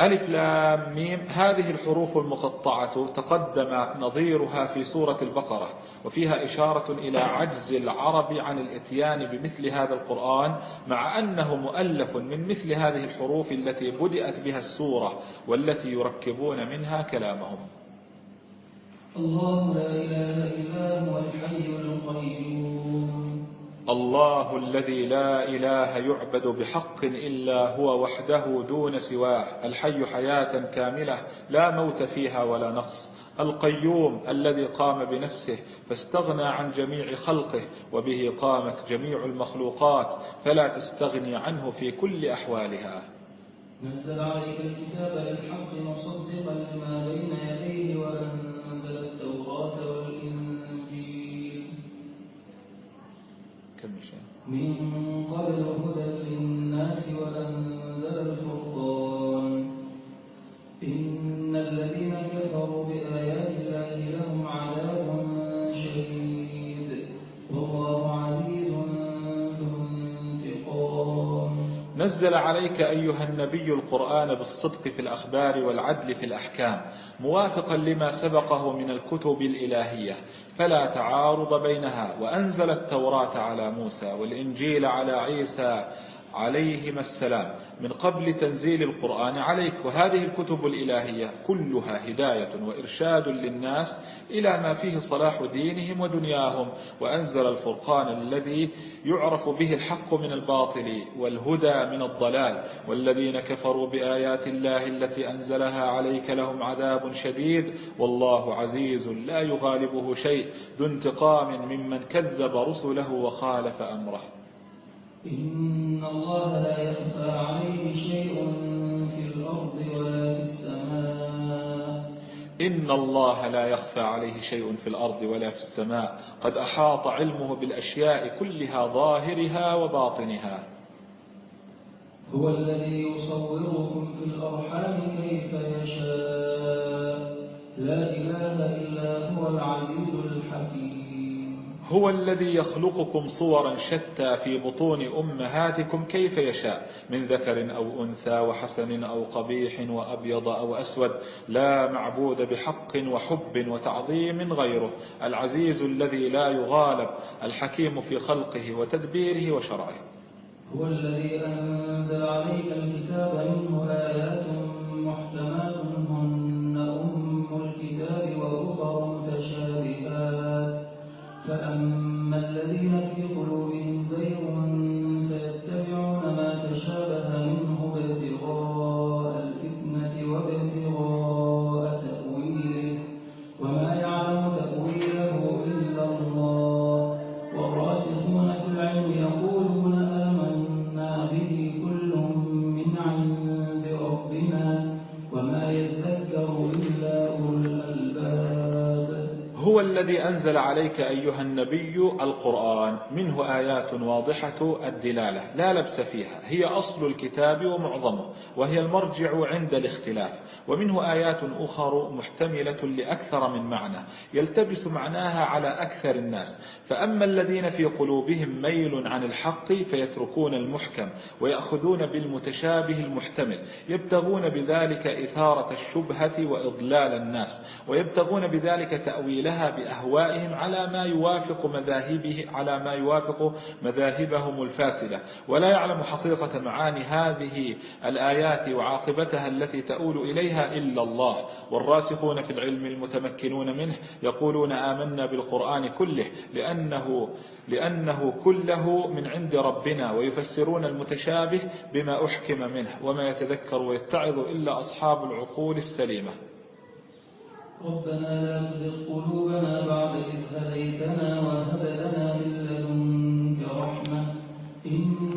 ألف لام ميم. هذه الحروف المقطعة تقدم نظيرها في سورة البقرة وفيها إشارة إلى عجز العرب عن الإتيان بمثل هذا القرآن مع أنه مؤلف من مثل هذه الحروف التي بدأت بها السورة والتي يركبون منها كلامهم. الله لا إله إلا هو الحي القيوم. الله الذي لا إله يعبد بحق إلا هو وحده دون سواه الحي حياة كاملة لا موت فيها ولا نقص القيوم الذي قام بنفسه فاستغنى عن جميع خلقه وبه قامت جميع المخلوقات فلا تستغني عنه في كل أحوالها. نزل عليك الكتاب بالحق مصدقا لما بين يديه وأنزل من قبل هدى نزل عليك أيها النبي القرآن بالصدق في الأخبار والعدل في الأحكام موافقا لما سبقه من الكتب الإلهية فلا تعارض بينها وأنزل التوراة على موسى والإنجيل على عيسى عليهما السلام. من قبل تنزيل القرآن عليك. وهذه الكتب الإلهية كلها هداية وإرشاد للناس إلى ما فيه صلاح دينهم ودنياهم. وأنزل الفرقان الذي يعرف به الحق من الباطل والهدى من الضلال. والذين كفروا بآيات الله التي أنزلها عليك لهم عذاب شديد. والله عزيز لا يغالبه شيء. ذو انتقام ممن كذب رسله وخالف أمره. إن الله لا يخفى عليه شيء في الأرض ولا في السماء. إن الله لا يخفى عليه شيء في الأرض ولا في السماء. قد أحاط علمه بالأشياء كلها ظاهرها وباطنها. هو الذي يصوركم في الأرحام كيف يشاء. لا إله إلا هو العزيز الحكيم. هو الذي يخلقكم صورا شتى في بطون أمهاتكم كيف يشاء من ذكر أو أنثى وحسن أو قبيح وأبيض أو أسود لا معبود بحق وحب وتعظيم غيره العزيز الذي لا يغالب الحكيم في خلقه وتدبيره وشرعه. هو الذي أنزل عليك الكتاب منه آيات محكمات عليك أيها النبي القرآن منه آيات واضحة الدلالة لا لبس فيها هي أصل الكتاب ومعظمه وهي المرجع عند الاختلاف ومنه آيات أخر محتملة لأكثر من معنى يلتبس معناها على أكثر الناس فأما الذين في قلوبهم ميل عن الحق فيتركون المحكم ويأخذون بالمتشابه المحتمل يبتغون بذلك إثارة الشبهة وإضلال الناس ويبتغون بذلك تأويلها لها بأهوائهم على ما يوافق مذاهبه على ما يوافق مذاهبهم الفاسدة. ولا يعلم حقيقة معاني هذه الآيات وعاقبتها التي تؤول إليها إلا الله. والراسخون في العلم المتمكنون منه يقولون آمنا بالقرآن كله لأنه لأنه كله من عند ربنا ويفسرون المتشابه بما أحكم منه وما يتذكر ويتعظ إلا أصحاب العقول السليمة. ربنا لا تزغ قلوبنا بعد إذ هديتنا وهب لنا من لدنك رحمة إنك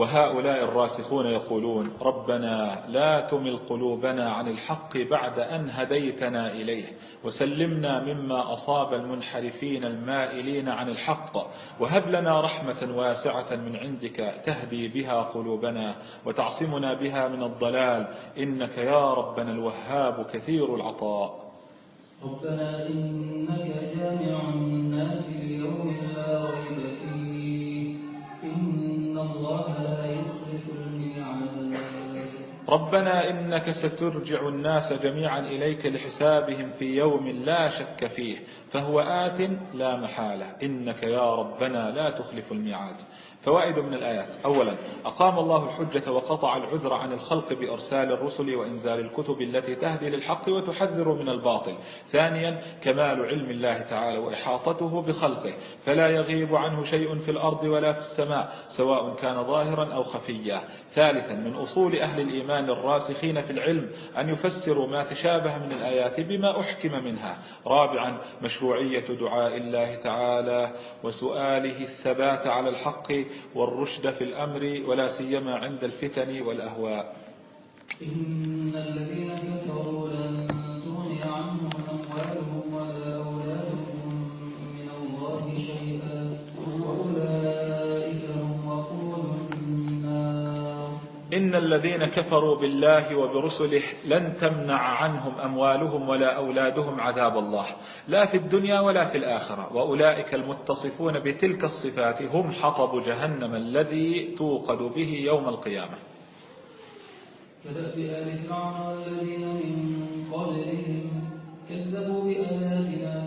وهؤلاء الراسخون يقولون ربنا لا تمل قلوبنا عن الحق بعد أن هديتنا إليه وسلمنا مما أصاب المنحرفين المائلين عن الحق وهب لنا رحمة واسعة من عندك تهدي بها قلوبنا وتعصمنا بها من الضلال إنك يا ربنا الوهاب كثير العطاء. ربنا إنك جامع الناس ليوم لا ربنا إنك سترجع الناس جميعا إليك لحسابهم في يوم لا شك فيه فهو آت لا محالة. إنك يا ربنا لا تخلف الميعاد. فوائد من الآيات. أولا أقام الله الحجة وقطع العذر عن الخلق بإرسال الرسل وإنزال الكتب التي تهدي للحق وتحذر من الباطل. ثانيا كمال علم الله تعالى وإحاطته بخلقه. فلا يغيب عنه شيء في الأرض ولا في السماء سواء كان ظاهرا أو خفيا. ثالثا من أصول أهل الإيمان الراسخين في العلم أن يفسروا ما تشابه من الآيات بما أحكم منها. رابعا مشروعية دعاء الله تعالى وسؤاله الثبات على الحق والرشد في الأمر ولا سيما عند الفتن والأهواء. إن الذين إن الذين كفروا بالله وبرسله لن تمنع عنهم أموالهم ولا أولادهم عذاب الله لا في الدنيا ولا في الآخرة وأولئك المتصفون بتلك الصفات هم حطب جهنم الذي توقد به يوم القيامة. من قبلهم كذبوا بآياتنا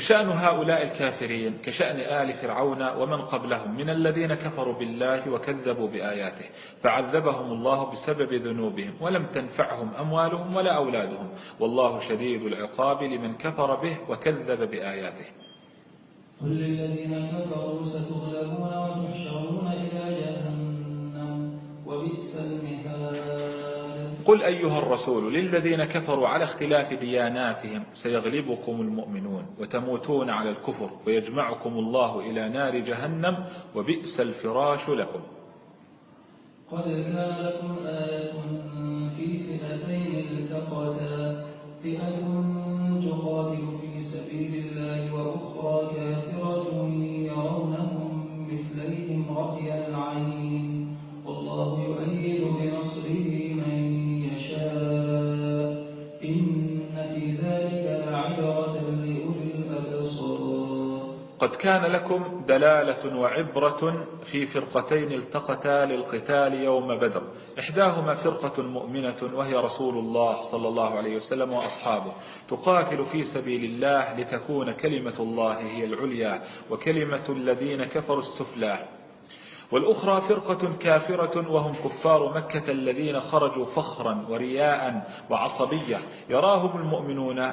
فشأن هؤلاء الكافرين كشأن آل فرعون ومن قبلهم من الذين كفروا بالله وكذبوا بآياته. فعذبهم الله بسبب ذنوبهم ولم تنفعهم أموالهم ولا أولادهم. والله شديد العقاب لمن كفر به وكذب بآياته. قل للذين كفروا ستغلبون وتحشرون إلى جهنم وبئس المهاد. قل أيها الرسول للذين كفروا على اختلاف دياناتهم سيغلبكم المؤمنون وتموتون على الكفر ويجمعكم الله إلى نار جهنم وبئس الفراش لكم. قد كان لكم آية في فئتين التقتا فئة قد كان لكم دلالة وعبرة في فرقتين التقتا للقتال يوم بدر. إحداهما فرقة مؤمنة وهي رسول الله صلى الله عليه وسلم وأصحابه. تقاتل في سبيل الله لتكون كلمة الله هي العليا وكلمة الذين كفروا السفلى. والأخرى فرقة كافرة وهم كفار مكة الذين خرجوا فخرا ورياء وعصبية. يراهم المؤمنون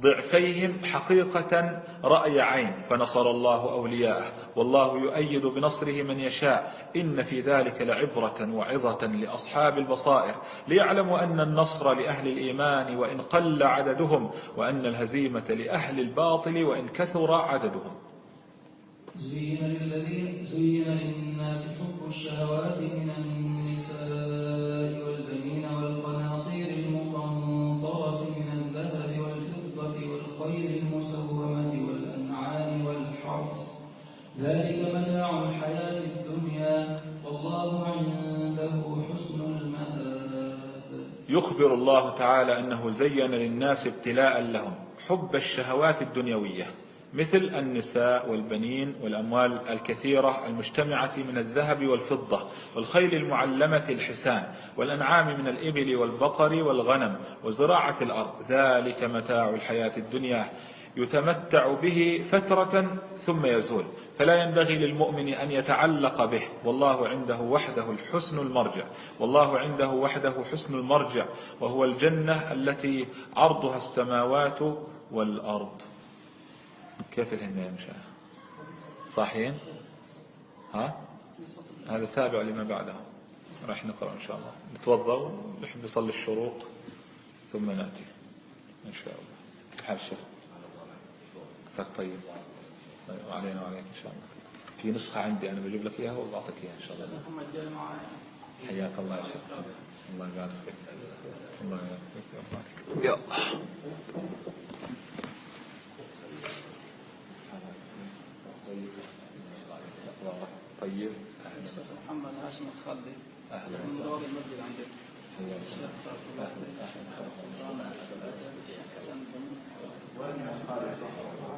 ضعفيهم حقيقة رأي عين فنصر الله أولياءه والله يؤيد بنصره من يشاء إن في ذلك لعبرة وعظة لأصحاب البصائر ليعلموا أن النصر لأهل الإيمان وإن قل عددهم وأن الهزيمة لأهل الباطل وإن كثر عددهم. زين للناس حب الشهوات من النساء ذلك متاع الحياة الدنيا والله عنده حسن المآب. يخبر الله تعالى أنه زين للناس ابتلاء لهم حب الشهوات الدنيوية مثل النساء والبنين والأموال الكثيرة المجتمعة من الذهب والفضة والخيل المعلمة الحسان والأنعام من الإبل والبقر والغنم وزراعة الأرض. ذلك متاع الحياة الدنيا. يتمتع به فترة ثم يزول. فلا ينبغي للمؤمن أن يتعلق به. والله عنده وحده الحسن المرجع. والله عنده وحده حسن المرجع. وهو الجنة التي عرضها السماوات والأرض. كيف الهمة يا مشايخ؟ صحيح؟ ها؟ هذا تابع لما بعده. راح نقرأ إن شاء الله. نتوضأ ونحب نصلي الشروط ثم نأتي. إن شاء الله. حال الشيخ طيب. طيب، وعلينا وعليك إن شاء الله. في نسخة عندي أنا بجيب لك إياها وبعطيك إياها إن شاء الله. حياك الله يا شيخ. الله يبارك فيك. الله يبارك فيك. يا الله طيب. أهلا وسهلا محمد هاشم الخالدي. أهلا وسهلا. من دور المسجد عندك أهلا وسهلا.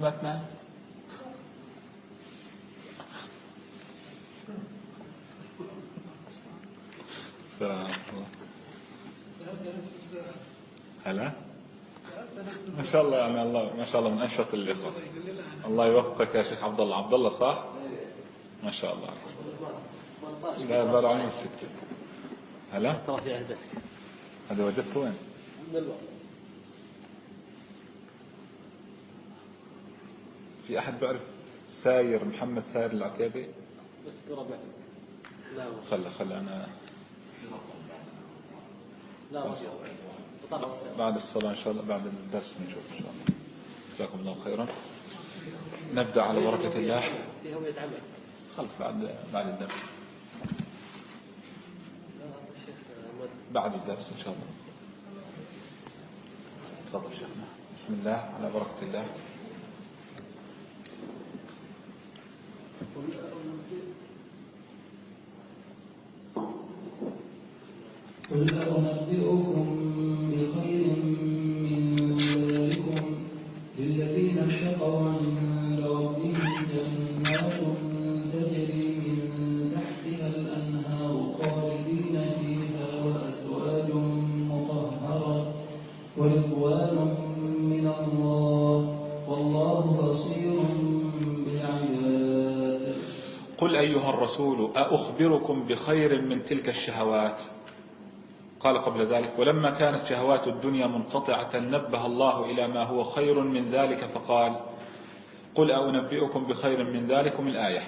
تنام هلا؟ ما شاء الله يعني الله ما شاء الله من أنشط الإخوة. الله يوفقك يا شيخ عبد الله عبد الله صح؟ ما شاء الله. لا بلا عمر الستة هلا؟ هذا وجدته وين؟ في أحد بيعرف ساير محمد ساير العتيبي؟ خلى خلى أنا. لا بعد الصلاة إن شاء الله بعد الدرس نشوف إن شاء الله. جزاكم الله خيرا. نبدأ على بركة الله. خلص بعد بعد الدرس. بعد الدرس إن شاء الله. تفضل شيخنا. بسم الله على بركة الله. أأخبركم بخير من تلك الشهوات. قال قبل ذلك ولما كانت شهوات الدنيا منقطعة نبه الله إلى ما هو خير من ذلك فقال قل أنبئكم بخير من ذلكم الآية.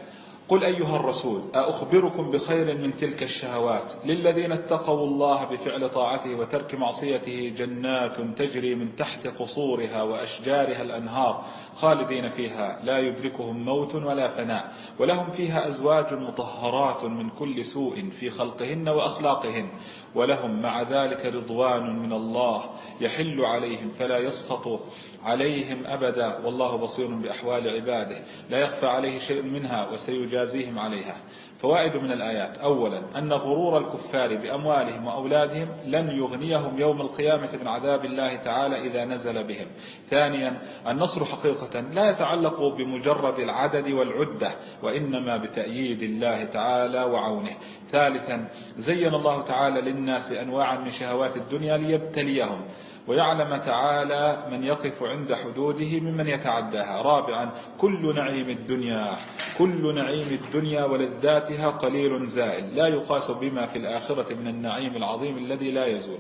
قل أيها الرسول أخبركم بخير من تلك الشهوات؟ للذين اتقوا الله بفعل طاعته وترك معصيته جنات تجري من تحت قصورها وأشجارها الأنهار خالدين فيها لا يدركهم موت ولا فناء ولهم فيها أزواج مطهرات من كل سوء في خلقهن وأخلاقهن ولهم مع ذلك رضوان من الله يحل عليهم فلا يسخط عليهم أبدا والله بصير بأحوال عباده. لا يخفى عليه شيء منها وسيجازيهم عليها. فوائد من الآيات. أولا أن غرور الكفار بأموالهم وأولادهم لن يغنيهم يوم القيامة من عذاب الله تعالى إذا نزل بهم. ثانيا النصر حقيقة لا يتعلق بمجرد العدد والعدة وإنما بتأييد الله تعالى وعونه. ثالثا زين الله تعالى للناس أنواعا من شهوات الدنيا ليبتليهم. ويعلم تعالى من يقف عند حدوده ممن يتعداها. رابعا كل نعيم الدنيا كل نعيم الدنيا ولذاتها قليل زائل. لا يقاس بما في الآخرة من النعيم العظيم الذي لا يزول.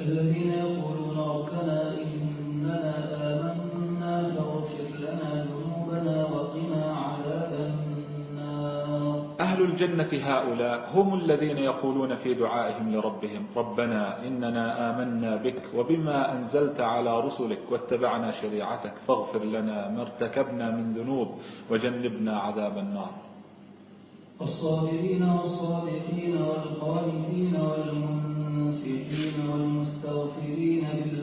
الذين يقولون ربنا إننا أهل الجنة هؤلاء هم الذين يقولون في دعائهم لربهم ربنا إننا آمنا بك وبما أنزلت على رسلك واتبعنا شريعتك فاغفر لنا ما ارتكبنا من ذنوب وجنبنا عذاب النار. الصابرين والصادقين والقانتين والمنفقين والمستغفرين بالأسحار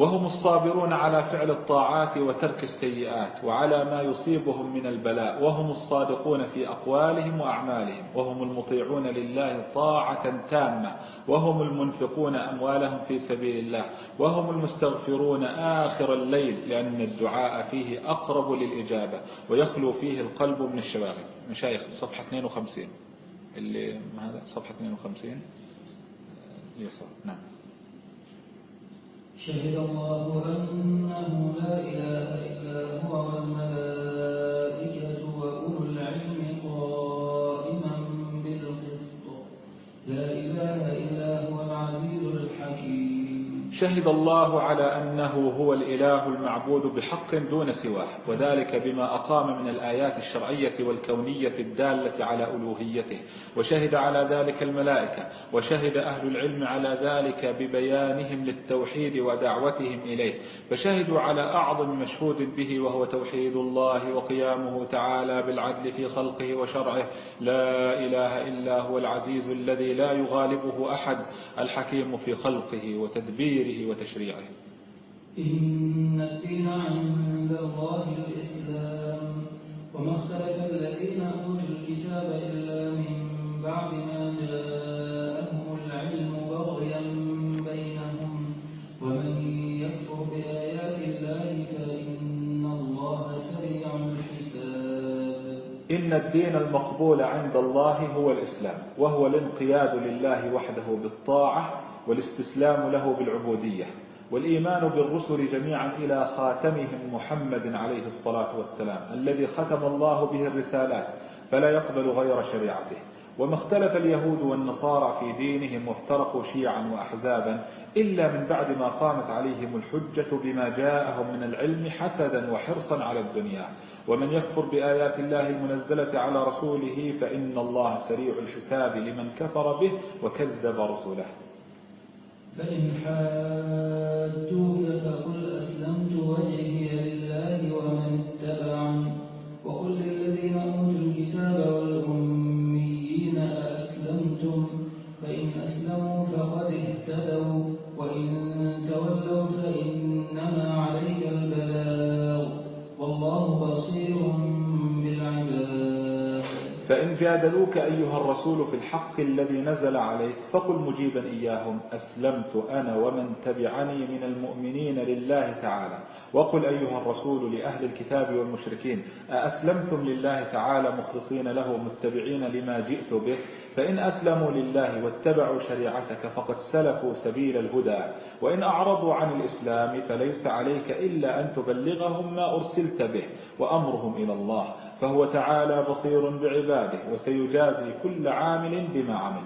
وهم الصابرون على فعل الطاعات وترك السيئات وعلى ما يصيبهم من البلاء وهم الصادقون في أقوالهم وأعمالهم وهم المطيعون لله طاعة تامة وهم المنفقون أموالهم في سبيل الله وهم المستغفرون آخر الليل لأن الدعاء فيه أقرب للإجابة ويخلو فيه القلب من الشواغل مشايخ صفحة 52 اللي هذا صفحة 52 اليسار نعم. شهد الله أنه لا إله إلا هو والملائكة شهد الله على أنه هو الإله المعبود بحق دون سواه وذلك بما أقام من الآيات الشرعية والكونية الدالة على ألوهيته وشهد على ذلك الملائكة وشهد أهل العلم على ذلك ببيانهم للتوحيد ودعوتهم إليه فشهدوا على أعظم مشهود به وهو توحيد الله وقيامه تعالى بالعدل في خلقه وشرعه. لا إله إلا هو العزيز الذي لا يغالبه أحد الحكيم في خلقه وتدبيره تطبيقه وتشريعه. إن الدين عند الله الإسلام. وما اختلف الذين أوتوا الكتاب إلا من بعد ما جاءهم العلم بغيا بينهم. ومن يكفر بآيات الله فإن الله سريع الحساب. إن الدين المقبول عند الله هو الإسلام وهو الانقياد لله وحده بالطاعة والاستسلام له بالعبودية والإيمان بالرسل جميعا إلى خاتمهم محمد عليه الصلاة والسلام الذي ختم الله به الرسالات فلا يقبل غير شريعته. وما اختلف اليهود والنصارى في دينهم وافترقوا شيعا وأحزابا إلا من بعد ما قامت عليهم الحجة بما جاءهم من العلم حسدا وحرصا على الدنيا. ومن يكفر بآيات الله المنزلة على رسوله فإن الله سريع الحساب لمن كفر به وكذب رسله. فإن حاجوك فقل أسلمت وجهي جادلوك أيها الرسول في الحق الذي نزل عليك فقل مجيبا إياهم أسلمت أنا ومن تبعني من المؤمنين لله تعالى. وقل أيها الرسول لأهل الكتاب والمشركين أأسلمتم لله تعالى مخلصين له متبعين لما جئت به؟ فإن أسلموا لله واتبعوا شريعتك فقد سلكوا سبيل الهدى. وإن أعرضوا عن الإسلام فليس عليك إلا أن تبلغهم ما أرسلت به وأمرهم إلى الله. فهو تعالى بصير بعباده وسيجازي كل عامل بما عمل.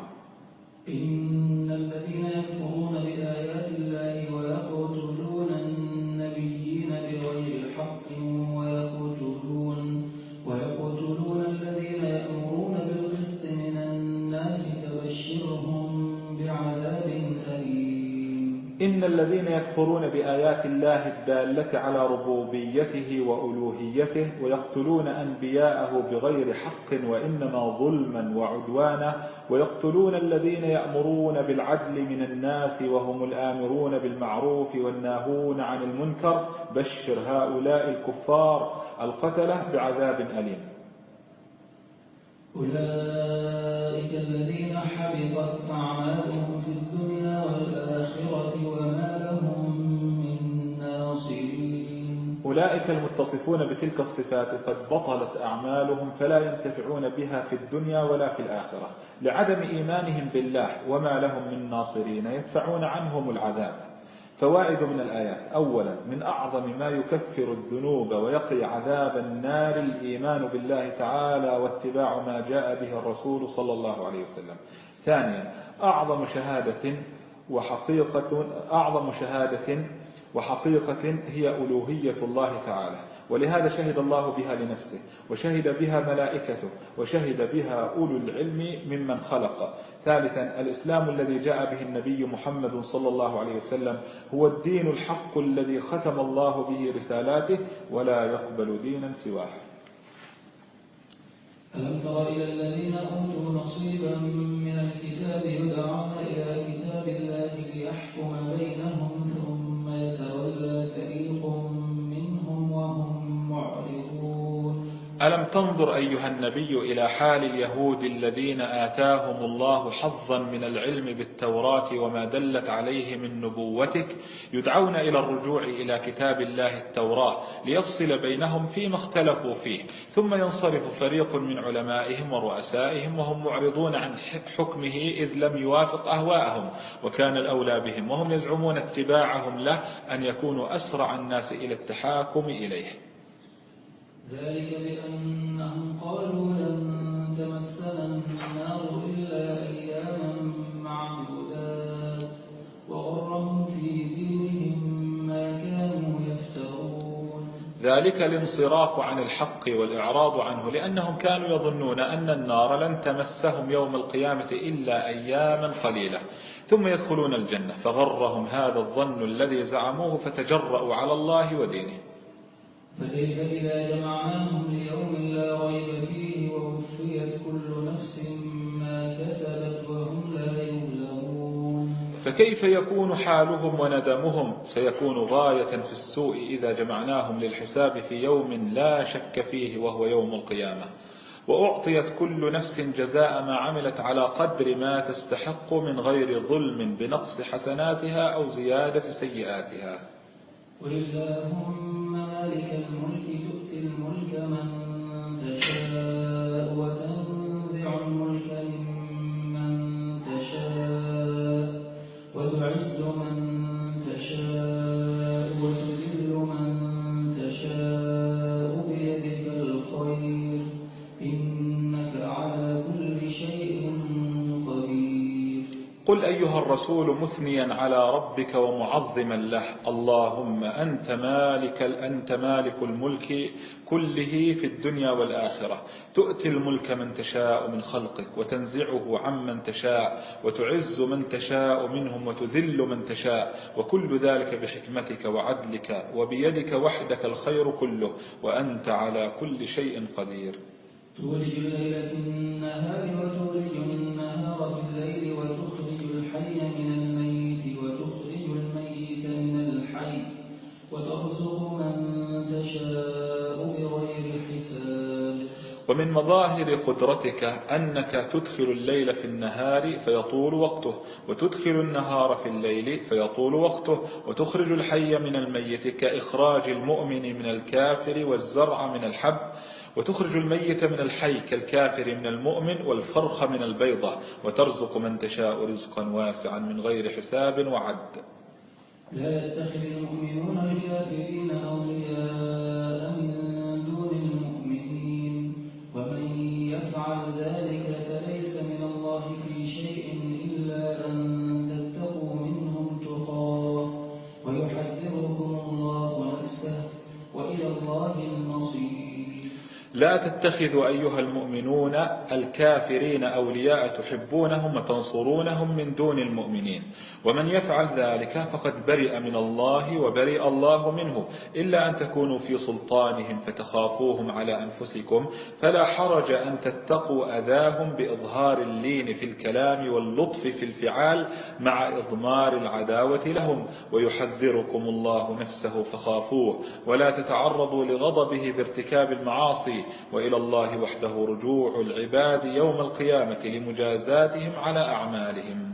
إن الذين يكفرون بآيات الذين يكفرون بآيات الله الدالة على ربوبيته وألوهيته ويقتلون أنبياءه بغير حق وإنما ظلما وعدوانا ويقتلون الذين يأمرون بالعدل من الناس وهم الآمرون بالمعروف والناهون عن المنكر بشر هؤلاء الكفار القتلة بعذاب أليم. أولئك الذين حبطت أعمالهم أولئك المتصفون بتلك الصفات قد بطلت أعمالهم فلا ينتفعون بها في الدنيا ولا في الآخرة. لعدم إيمانهم بالله وما لهم من ناصرين يدفعون عنهم العذاب. فوائد من الآيات. أولا من أعظم ما يكفر الذنوب ويقي عذاب النار الإيمان بالله تعالى واتباع ما جاء به الرسول صلى الله عليه وسلم. ثانيا أعظم شهادة وحقيقة أعظم شهادة وحقيقة هي ألوهية الله تعالى. ولهذا شهد الله بها لنفسه وشهد بها ملائكته وشهد بها أولو العلم ممن خلق. ثالثا الإسلام الذي جاء به النبي محمد صلى الله عليه وسلم هو الدين الحق الذي ختم الله به رسالاته ولا يقبل دينا سواه. ألم تر إلى الذين أوتوا نصيبا من الكتاب يدعون إلى كتاب الله ليحكم ألم تنظر أيها النبي إلى حال اليهود الذين آتاهم الله حظا من العلم بالتوراة وما دلت عليه من نبوتك يدعون إلى الرجوع إلى كتاب الله التوراة ليفصل بينهم فيما اختلفوا فيه ثم ينصرف فريق من علمائهم ورؤسائهم وهم معرضون عن حكمه إذ لم يوافق أهواءهم وكان الأولى بهم وهم يزعمون اتباعهم له أن يكونوا أسرع الناس إلى التحاكم إليه. ذلك بأنهم قالوا لن تمسنا النار إلا أياما معدودات وغرهم في دينهم ما كانوا يفترون. ذلك الانصراف عن الحق والإعراض عنه لأنهم كانوا يظنون أن النار لن تمسهم يوم القيامة إلا أياما قليلة ثم يدخلون الجنة فغرهم هذا الظن الذي زعموه فتجرأوا على الله ودينه. فكيف إذا جمعناهم ليوم لا ريب فيه ووفيت كل نفس ما كسبت وهم لا يظلمون. فكيف يكون حالهم وندمهم؟ سيكون غاية في السوء إذا جمعناهم للحساب في يوم لا شك فيه وهو يوم القيامة. وأعطيت كل نفس جزاء ما عملت على قدر ما تستحق من غير ظلم بنقص حسناتها أو زيادة سيئاتها. قل اللهم مالك الملك الرسول مثنيا على ربك ومعظما له. اللهم أنت مالك أنت مالك الملك كله في الدنيا والآخرة. تؤتي الملك من تشاء من خلقك وتنزعه عمن تشاء وتعز من تشاء منهم وتذل من تشاء وكل ذلك بحكمتك وعدلك وبيدك وحدك الخير كله وأنت على كل شيء قدير. تولج الليل في النهار وتولج النهار في الليل وتخرج الحي من الميت وتخرج الميت من الحي وترزق من تشاء بغير حساب. ومن مظاهر قدرتك أنك تدخل الليل في النهار فيطول وقته وتدخل النهار في الليل فيطول وقته وتخرج الحي من الميت كإخراج المؤمن من الكافر والزرع من الحب وتخرج الميت من الحي كالكافر من المؤمن والفرخ من البيضة وترزق من تشاء رزقا واسعا من غير حساب وعد. لا يتخذ المؤمنون الكافرين أولياء من لا تتخذوا أيها المؤمنون الكافرين أولياء تحبونهم وتنصرونهم من دون المؤمنين. ومن يفعل ذلك فقد برئ من الله وبرئ الله منه. إلا أن تكونوا في سلطانهم فتخافوهم على أنفسكم. فلا حرج أن تتقوا أذاهم بإظهار اللين في الكلام واللطف في الفعال مع إضمار العداوة لهم. ويحذركم الله نفسه فخافوه. ولا تتعرضوا لغضبه بارتكاب المعاصي. وإلى الله وحده رجوع العباد يوم القيامة لمجازاتهم على أعمالهم.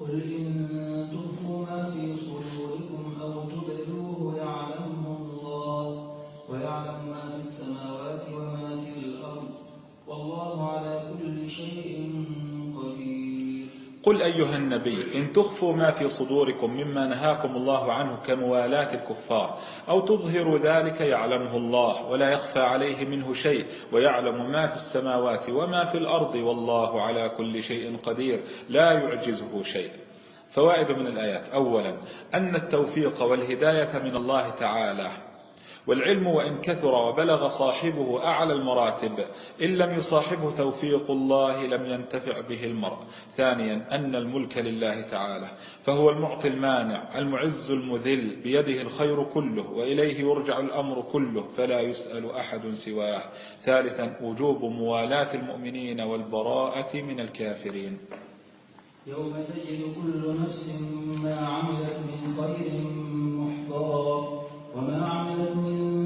قل إن قل أيها النبي إن تخفوا ما في صدوركم مما نهاكم الله عنه كموالاة الكفار أو تظهروا ذلك يعلمه الله ولا يخفى عليه منه شيء ويعلم ما في السماوات وما في الأرض والله على كل شيء قدير لا يعجزه شيء. فوائد من الآيات. أولا أن التوفيق والهداية من الله تعالى. والعلم وإن كثر وبلغ صاحبه أعلى المراتب إن لم يصاحبه توفيق الله لم ينتفع به المرء. ثانيا أن الملك لله تعالى فهو المعطي المانع المعز المذل بيده الخير كله وإليه يرجع الأمر كله فلا يسأل أحد سواه. ثالثا وجوب موالاة المؤمنين والبراءة من الكافرين. يوم تجد كل نفس ما عملت من خير محضرا. وما عملت من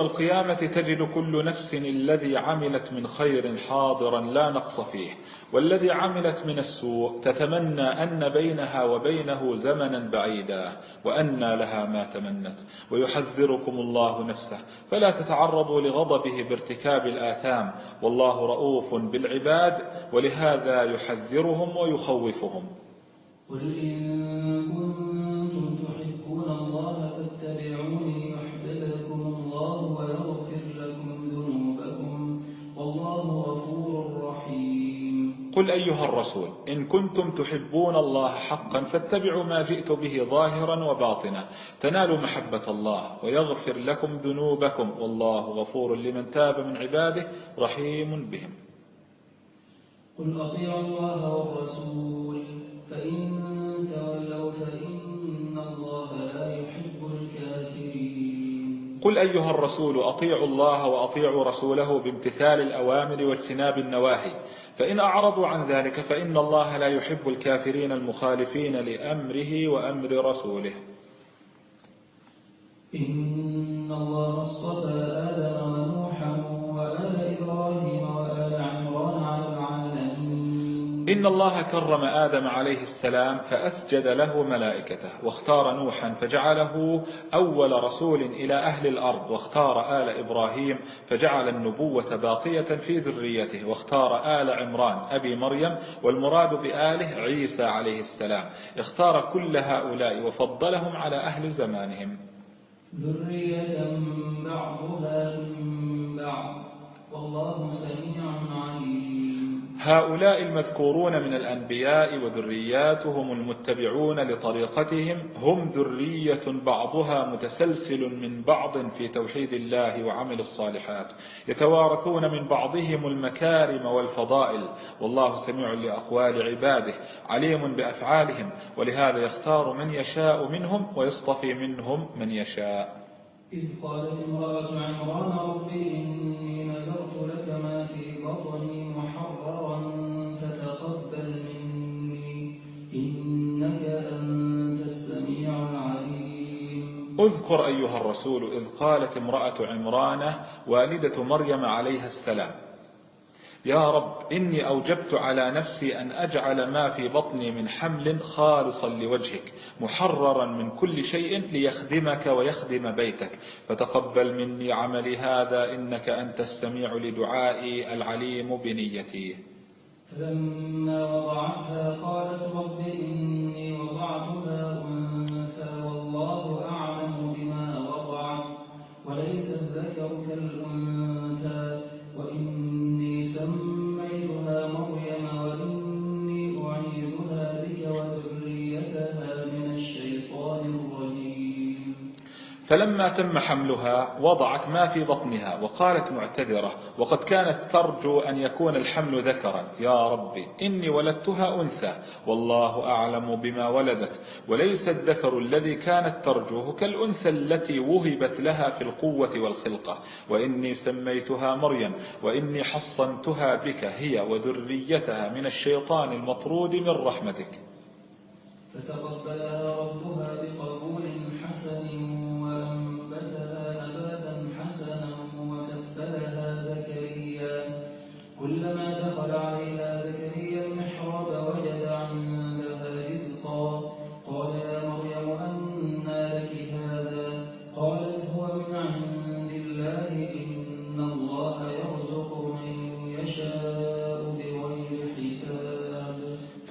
يوم القيامة تجد كل نفس الذي عملت من خير حاضرا لا نقص فيه. والذي عملت من السوء تتمنى أن بينها وبينه زمنا بعيدا وأن لها ما تمنت. ويحذركم الله نفسه. فلا تتعرضوا لغضبه بارتكاب الآثام. والله رؤوف بالعباد. ولهذا يحذرهم ويخوفهم. قل إن قل أيها الرسول إن كنتم تحبون الله حقا فاتبعوا ما جئت به ظاهرا وباطنا. تنالوا محبة الله ويغفر لكم ذنوبكم والله غفور لمن تاب من عباده رحيم بهم. قل أطيعوا الله والرسول فإن تولوا فإن الله لا يحب الكافرين. قل أيها الرسول أطيعوا الله وأطيعوا رسوله بامتثال الأوامر واجتناب النواهي. فإن أعرضوا عن ذلك فإن الله لا يحب الكافرين المخالفين لأمره وأمر رسوله. إن إن الله كرم آدم عليه السلام فأسجد له ملائكته واختار نوحا فجعله أول رسول إلى أهل الأرض واختار آل إبراهيم فجعل النبوة باقية في ذريته واختار آل عمران أبي مريم والمراد بآله عيسى عليه السلام اختار كل هؤلاء وفضلهم على أهل زمانهم ذرية بعضها من بعض. والله سميع هؤلاء المذكورون من الأنبياء وذرياتهم المتبعون لطريقتهم هم ذرية بعضها متسلسل من بعض في توحيد الله وعمل الصالحات يتوارثون من بعضهم المكارم والفضائل والله سميع لأقوال عباده عليم بأفعالهم ولهذا يختار من يشاء منهم ويصطفي منهم من يشاء. إذ قالت امرأة عمران رب إني اذكر أيها الرسول إذ قالت امرأة عمران والدة مريم عليها السلام يا رب إني أوجبت على نفسي أن أجعل ما في بطني من حمل خالصا لوجهك محررا من كل شيء ليخدمك ويخدم بيتك فتقبل مني عملي هذا إنك أنت السميع لدعائي العليم بنيتي. فلما وضعتها قالت رب إني وضعتها فلما تم حملها وضعت ما في بطنها وقالت معتذرة وقد كانت ترجو أن يكون الحمل ذكرا. يا ربي إني ولدتها أنثى. والله أعلم بما ولدت. وليس الذكر الذي كانت ترجوه كالأنثى التي وهبت لها في القوة والخلقة. وإني سميتها مريم وإني حصنتها بك هي وذريتها من الشيطان المطرود من رحمتك. فتقبلها ربها بقبول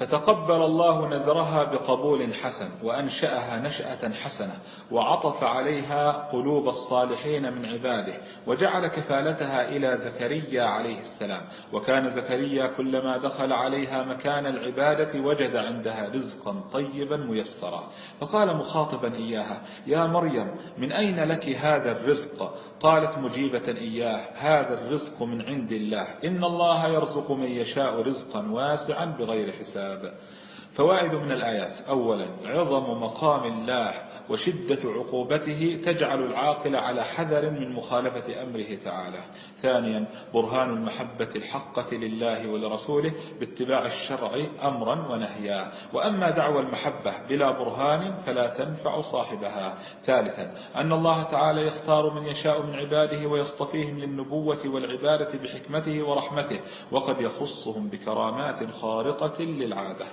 فتقبل الله نذرها بقبول حسن وأنشأها نشأة حسنة وعطف عليها قلوب الصالحين من عباده وجعل كفالتها إلى زكريا عليه السلام. وكان زكريا كلما دخل عليها مكان العبادة وجد عندها رزقا طيبا ميسرا. فقال مخاطبا إياها يا مريم من أين لك هذا الرزق؟ قالت مجيبة إياه هذا الرزق من عند الله. إن الله يرزق من يشاء رزقا واسعا بغير حساب. الكتاب فوائد من الآيات. أولا عظم مقام الله وشدة عقوبته تجعل العاقل على حذر من مخالفة أمره تعالى. ثانيا برهان المحبة الحقة لله ولرسوله باتباع الشرع أمرا ونهيا. وأما دعوى المحبة بلا برهان فلا تنفع صاحبها. ثالثا أن الله تعالى يختار من يشاء من عباده ويصطفيهم للنبوة والعبادة بحكمته ورحمته وقد يخصهم بكرامات خارقة للعادة.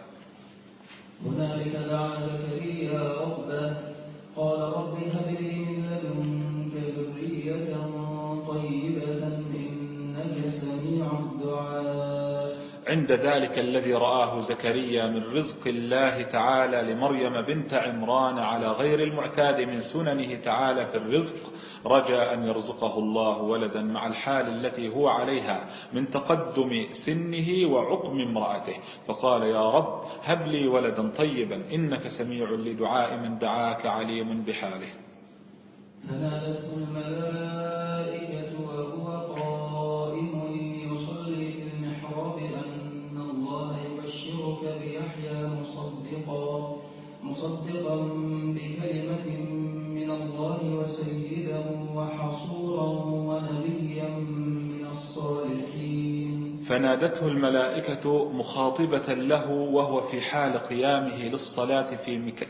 هنالك دعا زكريا ربه قال رب هب لي من لدنك ذرية طيبة إنك سميع الدعاء. عند ذلك الذي رآه زكريا من رزق الله تعالى لمريم بنت عمران على غير المعتاد من سننه تعالى في الرزق رجا أن يرزقه الله ولدا مع الحال التي هو عليها من تقدم سنه وعقم امرأته. فقال يا رب هب لي ولدا طيبا إنك سميع لدعاء من دعاك عليم بحاله. فنادته الملائكة فنادته الملائكة مخاطبة له وهو في حال قيامه للصلاة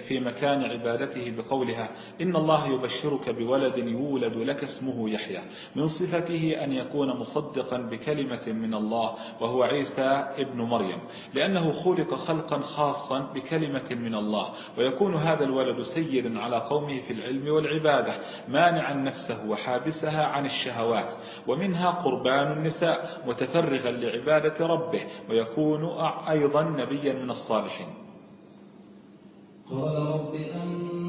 في, مكان عبادته بقولها إن الله يبشرك بولد يولد لك اسمه يحيى. من صفته أن يكون مصدقا بكلمة من الله وهو عيسى ابن مريم لأنه خلق خلقا خاصا بكلمة من الله ويكون هذا الولد سيدا على قومه في العلم والعبادة مانعا نفسه وحابسها عن الشهوات ومنها قربان النساء متفرغا لعبادة ربه ويكون أيضا نبيا من الصالحين. قال رب أما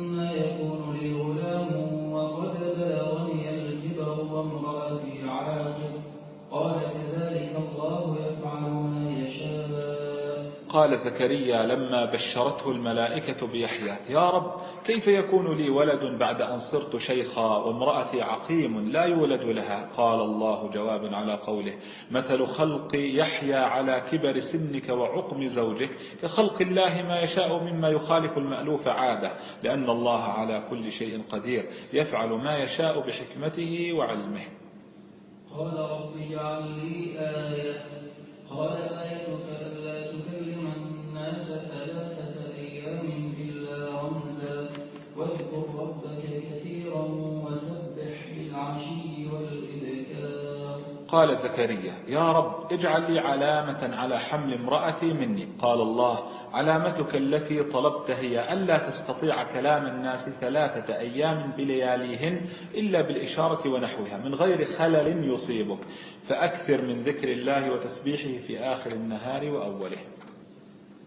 قال زكريا لما بشرته الملائكة بيحيى يا رب كيف يكون لي ولد بعد أن صرت شيخا وامرأتي عقيم لا يولد لها؟ قال الله جوابا على قوله مثل خلق يحيى على كبر سنك وعقم زوجك كخلق الله ما يشاء مما يخالف المألوف عادة لأن الله على كل شيء قدير يفعل ما يشاء بحكمته وعلمه. قال رب اجعل لي آية. قال آيتك قال زكريا يا رب اجعل لي علامة على حمل امرأتي مني. قال الله علامتك التي طلبت هي ألا تستطيع كلام الناس ثلاثة أيام بلياليهن إلا بالإشارة ونحوها من غير خلل يصيبك. فأكثر من ذكر الله وتسبيحه في آخر النهار وأوله.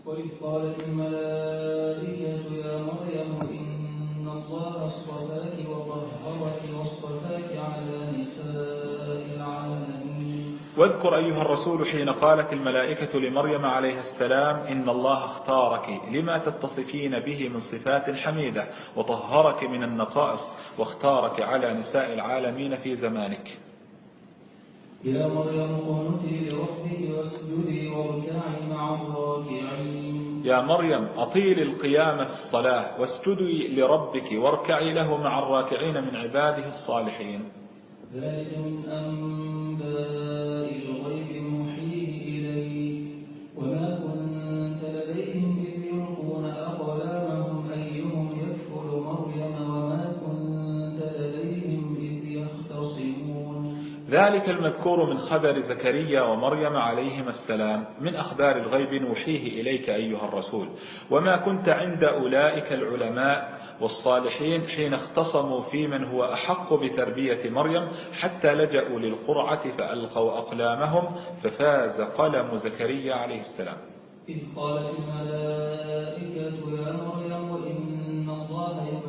وإذ قالت الملائكة يا مريم إن الله اصطفاك وطهرك واصطفاك على العالمين واذكر أيها الرسول حين قالت الملائكة لمريم عليه السلام إن الله اختارك لما تتصفين به من صفات حميدة وطهرك من النقائص واختارك على نساء العالمين في زمانك. يا مريم قنتي لربك واسجدي واركعي مع الراكعين. يا مريم أطيل القيام في الصلاة واسجدي لربك واركعي له مع الراكعين من عباده الصالحين. ذلك من أنباء ذلك المذكور من خبر زكريا ومريم عليهما السلام من أخبار الغيب نوحيه إليك أيها الرسول. وما كنت عند أولئك العلماء والصالحين حين اختصموا في من هو أحق بتربية مريم حتى لجأوا للقرعة فألقوا أقلامهم ففاز قلم زكريا عليه السلام. إذ قالت الملائكة يا مريم إن الله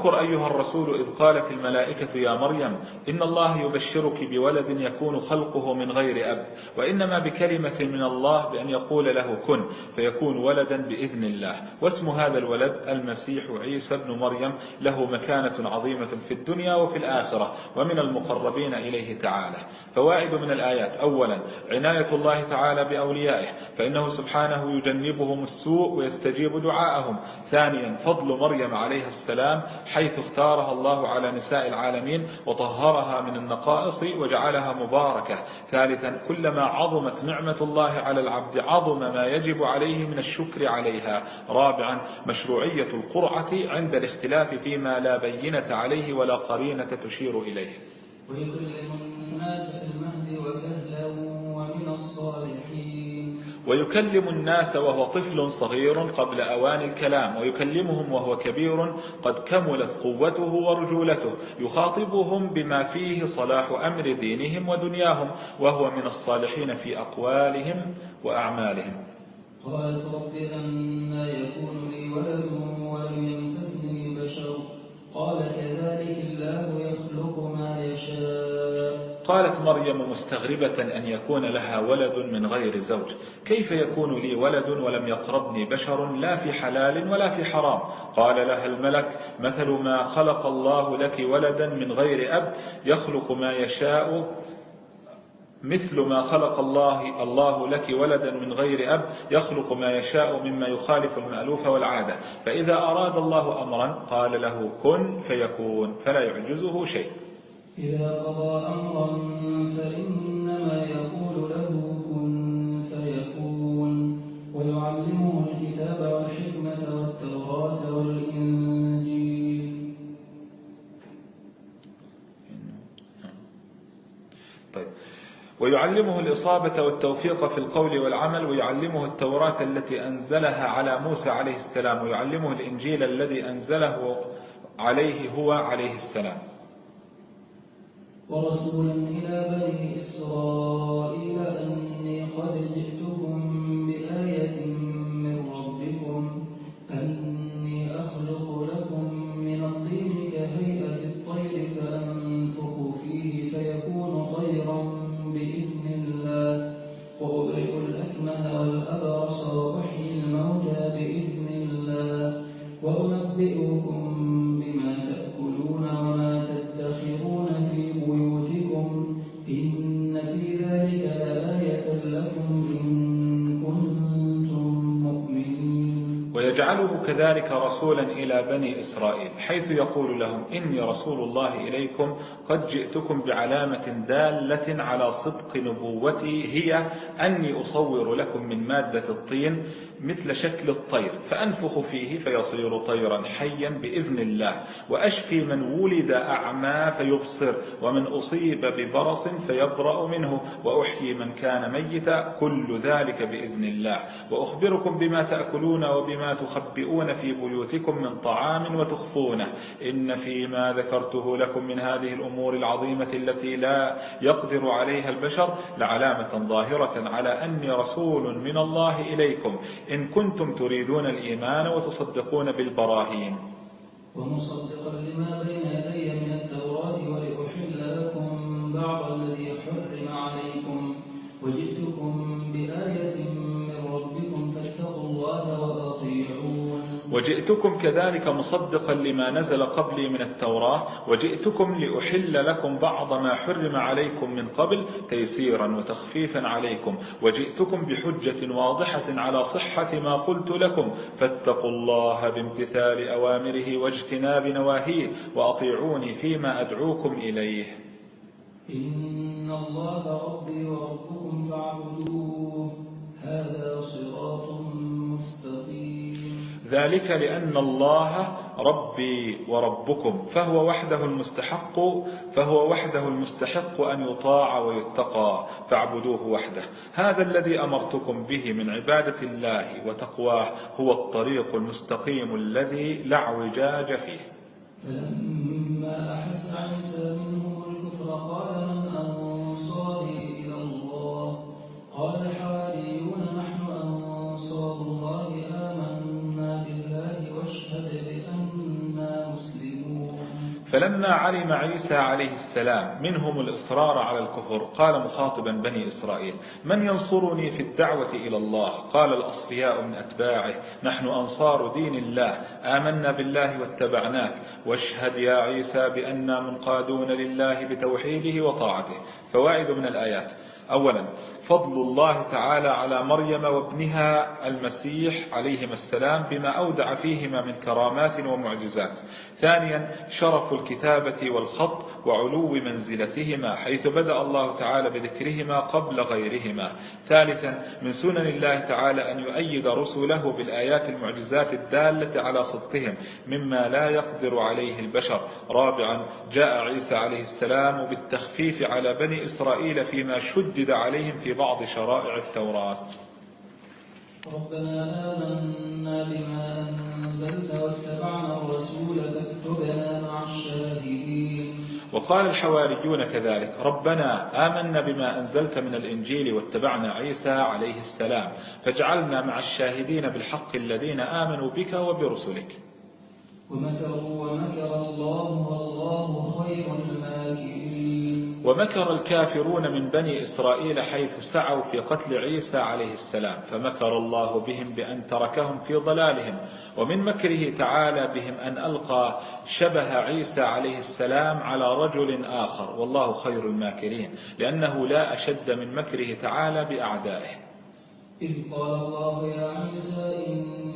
اذكر أيها الرسول إذ قالت الملائكة يا مريم إن الله يبشرك بولد يكون خلقه من غير أب وإنما بكلمة من الله بأن يقول له كن فيكون ولدا بإذن الله. واسم هذا الولد المسيح عيسى بن مريم له مكانة عظيمة في الدنيا وفي الآخرة ومن المقربين إليه تعالى. فوائد من الآيات. أولا عناية الله تعالى بأوليائه فإنه سبحانه يجنبهم السوء ويستجيب دعاءهم. ثانيا فضل مريم عليه السلام حيث اختارها الله على نساء العالمين وطهرها من النقائص وجعلها مباركة. ثالثا كلما عظمت نعمة الله على العبد عظم ما يجب عليه من الشكر عليها. رابعا مشروعية القرعة عند الاختلاف فيما لا بينة عليه ولا قرينة تشير إليه. ويكلم الناس في المهد وكهلا ومن الصالحين. ويكلم الناس وهو طفل صغير قبل أوان الكلام ويكلمهم وهو كبير قد كملت قوته ورجولته يخاطبهم بما فيه صلاح أمر دينهم ودنياهم وهو من الصالحين في أقوالهم وأعمالهم. قالت رب أنا يكون لي ولد ولم يمسسني بشر. قال كذلك الله قالت مريم مستغربة أن يكون لها ولد من غير زوج. كيف يكون لي ولد ولم يقربني بشر لا في حلال ولا في حرام؟ قال لها الملك مثل ما خلق الله لك ولدا من غير أب يخلق ما يشاء مثل ما خلق الله الله لك ولدا من غير أب يخلق ما يشاء مما يخالف المألوف والعادة. فإذا أراد الله أمرا قال له كن فيكون فلا يعجزه شيء. إذا قضى أمرا فإنما يقول له كن فيكون ويعلمه الكتاب والحكمة والتوراة والإنجيل. طيب. ويعلمه الإصابة والتوفيق في القول والعمل ويعلمه التوراة التي أنزلها على موسى عليه السلام ويعلمه الإنجيل الذي أنزله عليه هو عليه السلام. ورسولا إلى بني إسرائيل أني قد جئتكم إلى بني إسرائيل حيث يقول لهم إني رسول الله إليكم قد جئتكم بعلامة دالة على صدق نبوتي هي أني أصور لكم من مادة الطين. مثل شكل الطير فأنفخ فيه فيصير طيرا حيا بإذن الله وأشفي من ولد أعمى فيبصر ومن أصيب ببرص فيبرأ منه وأحيي من كان ميتا كل ذلك بإذن الله. وأخبركم بما تأكلون وبما تخبئون في بيوتكم من طعام وتخفونه. إن فيما ذكرته لكم من هذه الأمور العظيمة التي لا يقدر عليها البشر لعلامة ظاهرة على أني رسول من الله إليكم. إن كنتم تريدون الإيمان وتصدقون بالبراهين. ومصدقا لما بين يدي من التوراة ولأحل لكم بعض الذي حرم عليكم. وجئتكم بآية وجئتكم كذلك مصدقا لما نزل قبلي من التوراة وجئتكم لأحل لكم بعض ما حرم عليكم من قبل تيسيرا وتخفيفا عليكم وجئتكم بحجة واضحة على صحة ما قلت لكم فاتقوا الله بامتثال أوامره واجتناب نواهيه وأطيعوني فيما أدعوكم إليه. إن الله ربي وربكم فاعبدوه هذا صراط ذلك لأن الله ربي وربكم فهو وحده المستحق فهو وحده المستحق أن يطاع ويتقى فاعبدوه وحده. هذا الذي أمرتكم به من عبادة الله وتقواه هو الطريق المستقيم الذي لا اعوجاج فيه. فلما أحس عيسى منهم الكفر قال من أنصاري إلى الله؟ قال فلما علم عيسى عليه السلام منهم الإصرار على الكفر قال مخاطبا بني إسرائيل من ينصرني في الدعوة إلى الله؟ قال الأصفياء من أتباعه نحن أنصار دين الله آمنا بالله واتبعناك واشهد يا عيسى بأننا منقادون لله بتوحيده وطاعته. فوائد من الآيات. أولا فضل الله تعالى على مريم وابنها المسيح عليهما السلام بما أودع فيهما من كرامات ومعجزات. ثانيا شرف الكتابة والخط وعلو منزلتهما حيث بدأ الله تعالى بذكرهما قبل غيرهما. ثالثا من سنن الله تعالى أن يؤيد رسله بالآيات المعجزات الدالة على صدقهم مما لا يقدر عليه البشر. رابعا جاء عيسى عليه السلام بالتخفيف على بني إسرائيل فيما شدد عليهم في بعض شرائع التوراة. ربنا آمنا بما أنزلت واتبعنا الرسول فاكتبنا مع الشاهدين. وقال الحواريون كذلك ربنا آمنا بما أنزلت من الإنجيل واتبعنا عيسى عليه السلام فاجعلنا مع الشاهدين بالحق الذين آمنوا بك وبرسلك. ومكروا ومكر الله والله خير الماكرين. ومكر الكافرون من بني إسرائيل حيث سعوا في قتل عيسى عليه السلام فمكر الله بهم بأن تركهم في ضلالهم ومن مكره تعالى بهم أن ألقى شبه عيسى عليه السلام على رجل آخر والله خير الماكرين لأنه لا أشد من مكره تعالى بأعدائه. إذ قال الله يا عيسى إني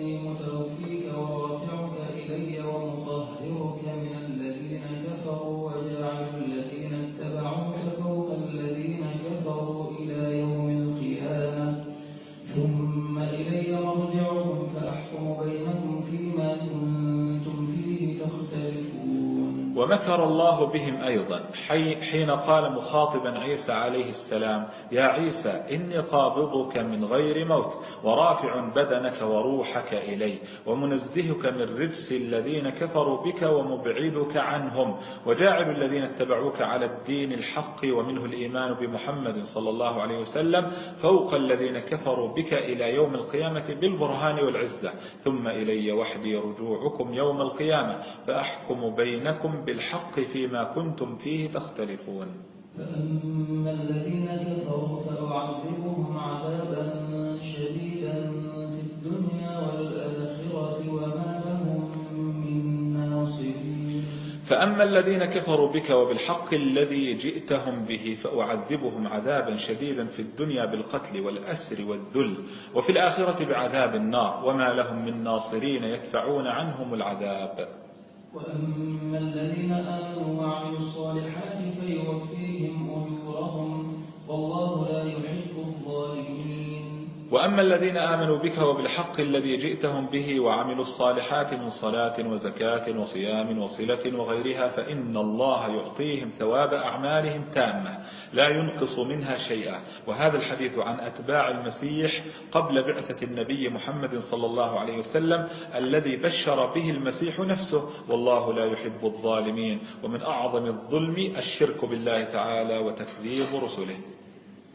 ومكر الله بهم أيضا حين قال مخاطبا عيسى عليه السلام يا عيسى إني قابضك من غير موت ورافع بدنك وروحك إلي ومنزهك من رجس الذين كفروا بك ومبعدك عنهم وجاعل الذين اتبعوك على الدين الحق ومنه الإيمان بمحمد صلى الله عليه وسلم فوق الذين كفروا بك إلى يوم القيامة بالبرهان والعزة ثم إلي وحدي رجوعكم يوم القيامة فأحكم بينكم بالحق فيما كنتم فيه تختلفون. فأما الذين كفروا فأعذبهم عذابا شديدا في الدنيا والآخرة وما لهم من ناصرين. فأما الذين كفروا بك وبالحق الذي جئتهم به فأعذبهم عذابا شديدا في الدنيا بالقتل والأسر والذل وفي الآخرة بعذاب النار وما لهم من ناصرين يدفعون عنهم العذاب. وأما الذين آمنوا وعملوا الصالحات فيوفيهم أجورهم والله لا يحب وأما الذين آمنوا بك وبالحق الذي جئتهم به وعملوا الصالحات من صلاة وزكاة وصيام وصلة وغيرها فإن الله يعطيهم ثواب أعمالهم تامة لا ينقص منها شيئا. وهذا الحديث عن أتباع المسيح قبل بعثة النبي محمد صلى الله عليه وسلم الذي بشر به المسيح نفسه والله لا يحب الظالمين. ومن أعظم الظلم الشرك بالله تعالى وتكذيب رسله.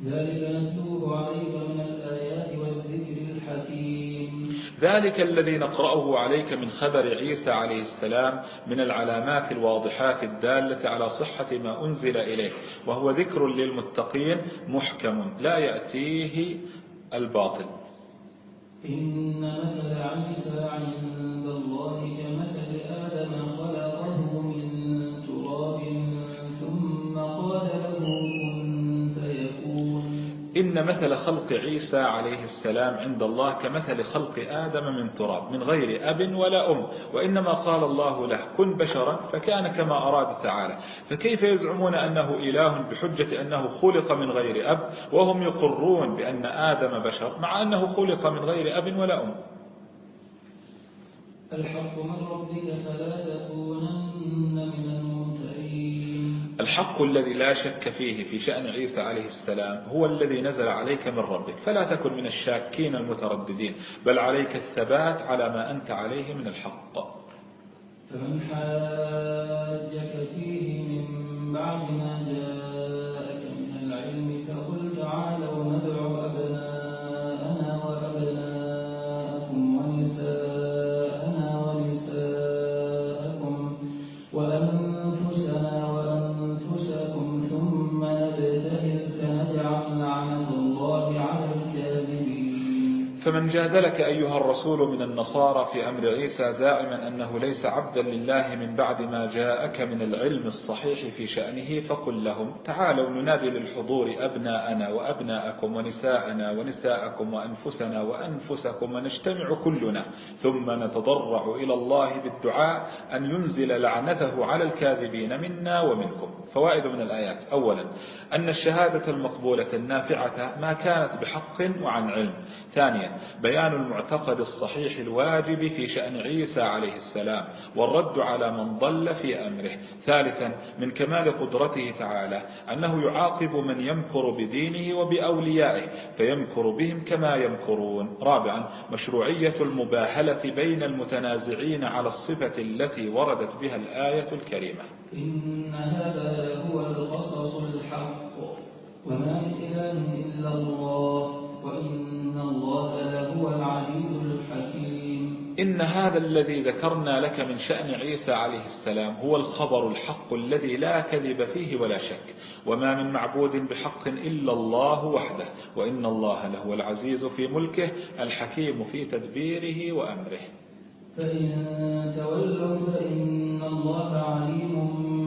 ذلك نتلوه عليك من الآيات والذكر الحكيم. ذلك الذي نقرأه عليك من خبر عيسى عليه السلام من العلامات الواضحات الدالة على صحة ما أنزل إليه وهو ذكر للمتقين محكم لا يأتيه الباطل. إن مثل عيسى عند الله كمثل إن مثل خلق عيسى عليه السلام عند الله كمثل خلق آدم من تراب من غير أب ولا أم. وإنما قال الله له كن بشرا فكان كما أراد تعالى. فكيف يزعمون أنه إله بحجة أنه خلق من غير أب؟ وهم يقرون بأن آدم بشر مع أنه خلق من غير أب ولا أم. الحق من ربك الحق الذي لا شك فيه في شأن عيسى عليه السلام هو الذي نزل عليك من ربك. فلا تكن من الشاكين المترددين بل عليك الثبات على ما أنت عليه من الحق. فمن حاجك الرسول من النصارى في أمر عيسى زاعما أنه ليس عبدا لله من بعد ما جاءك من العلم الصحيح في شأنه فقل لهم تعالوا ننادي للحضور أبناءنا وأبناءكم ونساءنا ونساءكم وأنفسنا وأنفسكم ونجتمع كلنا ثم نتضرع إلى الله بالدعاء أن ينزل لعنته على الكاذبين منا ومنكم. فوائد من الآيات. أولا أن الشهادة المقبولة النافعة ما كانت بحق وعن علم. ثانيا بيان المعتقد الصحيح الواجب في شأن عيسى عليه السلام والرد على من ضل في أمره. ثالثا من كمال قدرته تعالى أنه يعاقب من يمكر بدينه وبأوليائه فيمكر بهم كما يمكرون. رابعا مشروعية المباهلة بين المتنازعين على الصفة التي وردت بها الآية الكريمة. إن هذا لهو القصص الحق وما من إله إلا الله وإن الله لهو العزيز الحكيم. إن هذا الذي ذكرنا لك من شأن عيسى عليه السلام هو الخبر الحق الذي لا كذب فيه ولا شك وما من معبود بحق إلا الله وحده وإن الله له العزيز في ملكه الحكيم في تدبيره وأمره. فإن تولوا فإن الله عليم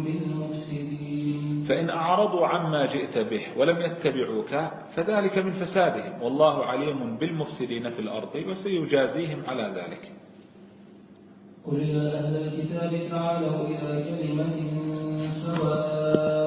بالمفسدين. فإن أعرضوا عما جئت به ولم يتبعوك فذلك من فسادهم. والله عليم بالمفسدين في الأرض وسيجازيهم على ذلك. قل يا أهل الكتاب تعالوا إلى كلمة سواء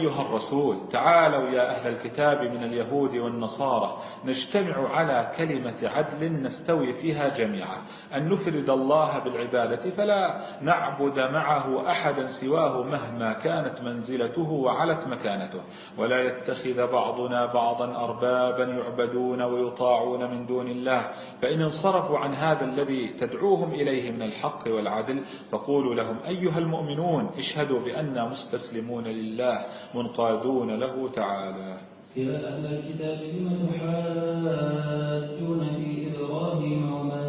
أيها الرسول تعالوا يا أهل الكتاب من اليهود والنصارى نجتمع على كلمة عدل نستوي فيها جميعا. أن نفرد الله بالعبادة فلا نعبد معه أحدا سواه مهما كانت منزلته وعلت مكانته. ولا يتخذ بعضنا بعضا أربابا يعبدون ويطاعون من دون الله. فإن انصرفوا عن هذا الذي تدعوهم إليه من الحق والعدل فقولوا لهم أيها المؤمنون اشهدوا بأننا مستسلمون لله. منقادون له تعالى. يا أهل الكتاب لم تحاجون في إبراهيم وما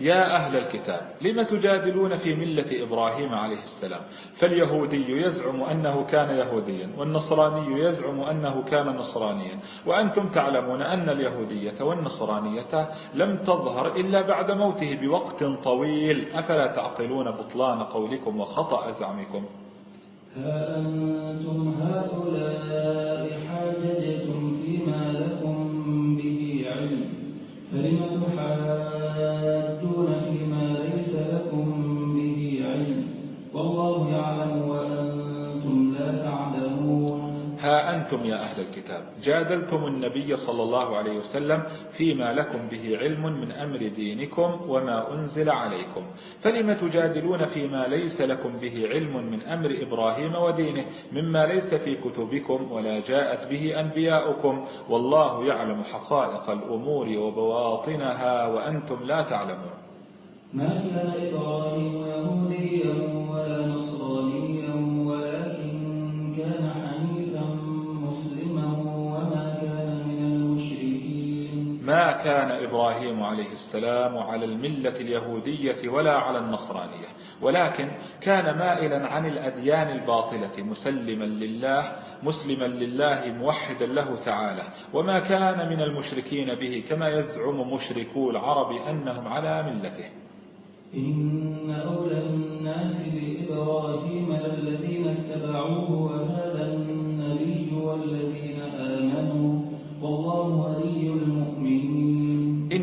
يا أهل الكتاب لم تجادلون في ملة إبراهيم عليه السلام؟ فاليهودي يزعم أنه كان يهوديا والنصراني يزعم أنه كان نصرانيا. وأنتم تعلمون أن اليهودية والنصرانية لم تظهر إلا بعد موته بوقت طويل. أفلا تعقلون بطلان قولكم وخطأ زعمكم؟ ها أنتم هؤلاء أنتم يا أهل الكتاب. جادلتم النبي صلى الله عليه وسلم فيما لكم به علم من أمر دينكم وما أنزل عليكم. فلم تجادلون فيما ليس لكم به علم من أمر إبراهيم ودينه مما ليس في كتبكم ولا جاءت به أنبياؤكم. والله يعلم حقائق الأمور وبواطنها وأنتم لا تعلمون. ما كان إبراهيم ما كان إبراهيم عليه السلام على الملة اليهودية ولا على النصرانية ولكن كان مائلا عن الأديان الباطلة مسلما لله مسلما لله موحدا له تعالى. وما كان من المشركين به كما يزعم مشركو العرب أنهم على ملته. إن أولى الناس بإبراهيم للذين اتبعوه وهذا النبي والذين آمنوا والله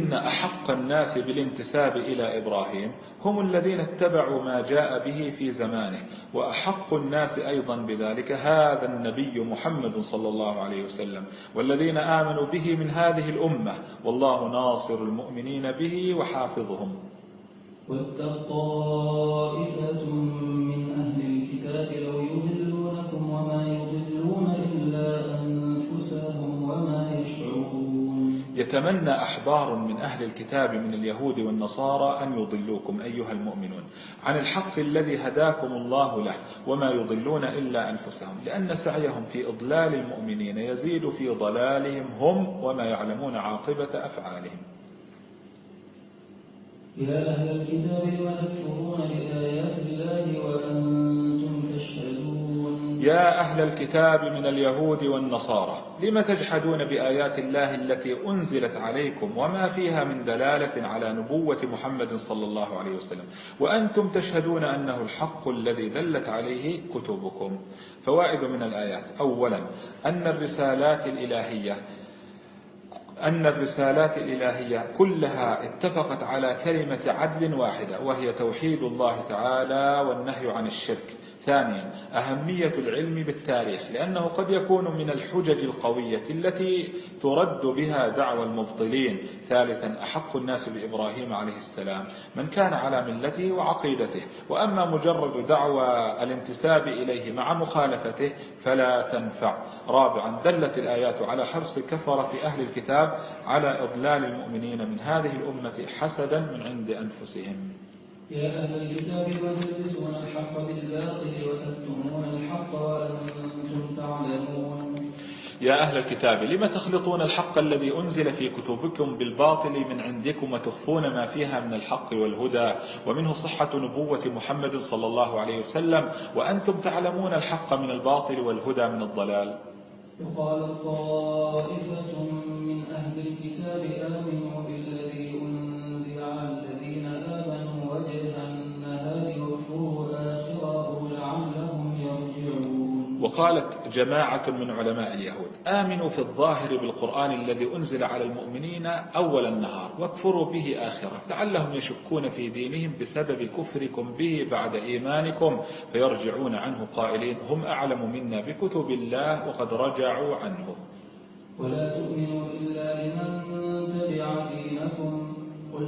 إن أحق الناس بالانتساب إلى إبراهيم هم الذين اتبعوا ما جاء به في زمانه وأحق الناس أيضا بذلك هذا النبي محمد صلى الله عليه وسلم والذين آمنوا به من هذه الأمة والله ناصر المؤمنين به وحافظهم. ود طائفة من أهل الكتاب لو يتمنى أحبار من أهل الكتاب من اليهود والنصارى أن يضلوكم أيها المؤمنون عن الحق الذي هداكم الله له وما يضلون إلا أنفسهم لأن سعيهم في إضلال المؤمنين يزيد في ضلالهم هم وما يعلمون عاقبة أفعالهم. يا أهل الكتاب لم تكفرون بآيات الله وأنتم يا أهل الكتاب من اليهود والنصارى لم تجحدون بآيات الله التي أنزلت عليكم وما فيها من دلالة على نبوة محمد صلى الله عليه وسلم؟ وأنتم تشهدون أنه الحق الذي دلت عليه كتبكم. فوائد من الآيات. أولا أن الرسالات الإلهية أن الرسالات الإلهية كلها اتفقت على كلمة عدل واحدة وهي توحيد الله تعالى والنهي عن الشرك. ثانيا أهمية العلم بالتاريخ لأنه قد يكون من الحجج القوية التي ترد بها دعوى المبطلين. ثالثا أحق الناس بإبراهيم عليه السلام من كان على ملته وعقيدته. وأما مجرد دعوى الانتساب إليه مع مخالفته فلا تنفع. رابعا دلت الآيات على حرص كفرة أهل الكتاب على إضلال المؤمنين من هذه الأمة حسدا من عند أنفسهم. يا أهل الكتاب لم تلبسون الحق بالباطل وتكتمون الحق وأنتم تعلمون. يا أهل الكتاب لم تخلطون الحق الذي أنزل في كتبكم بالباطل من عندكم وتخفون ما فيها من الحق والهدى؟ ومنه صحة نبوة محمد صلى الله عليه وسلم وأنتم تعلمون الحق من الباطل والهدى من الضلال. وقال طائفة من أهل الكتاب آمنوا وقالت جماعة من علماء اليهود آمنوا في الظاهر بالقرآن الذي أنزل على المؤمنين أول النهار واكفروا به آخرة لعلهم يشكون في دينهم بسبب كفركم به بعد إيمانكم فيرجعون عنه قائلين هم أعلم منا بكتب الله وقد رجعوا عنه. ولا تؤمنوا إلا لمن تبع دينكم قل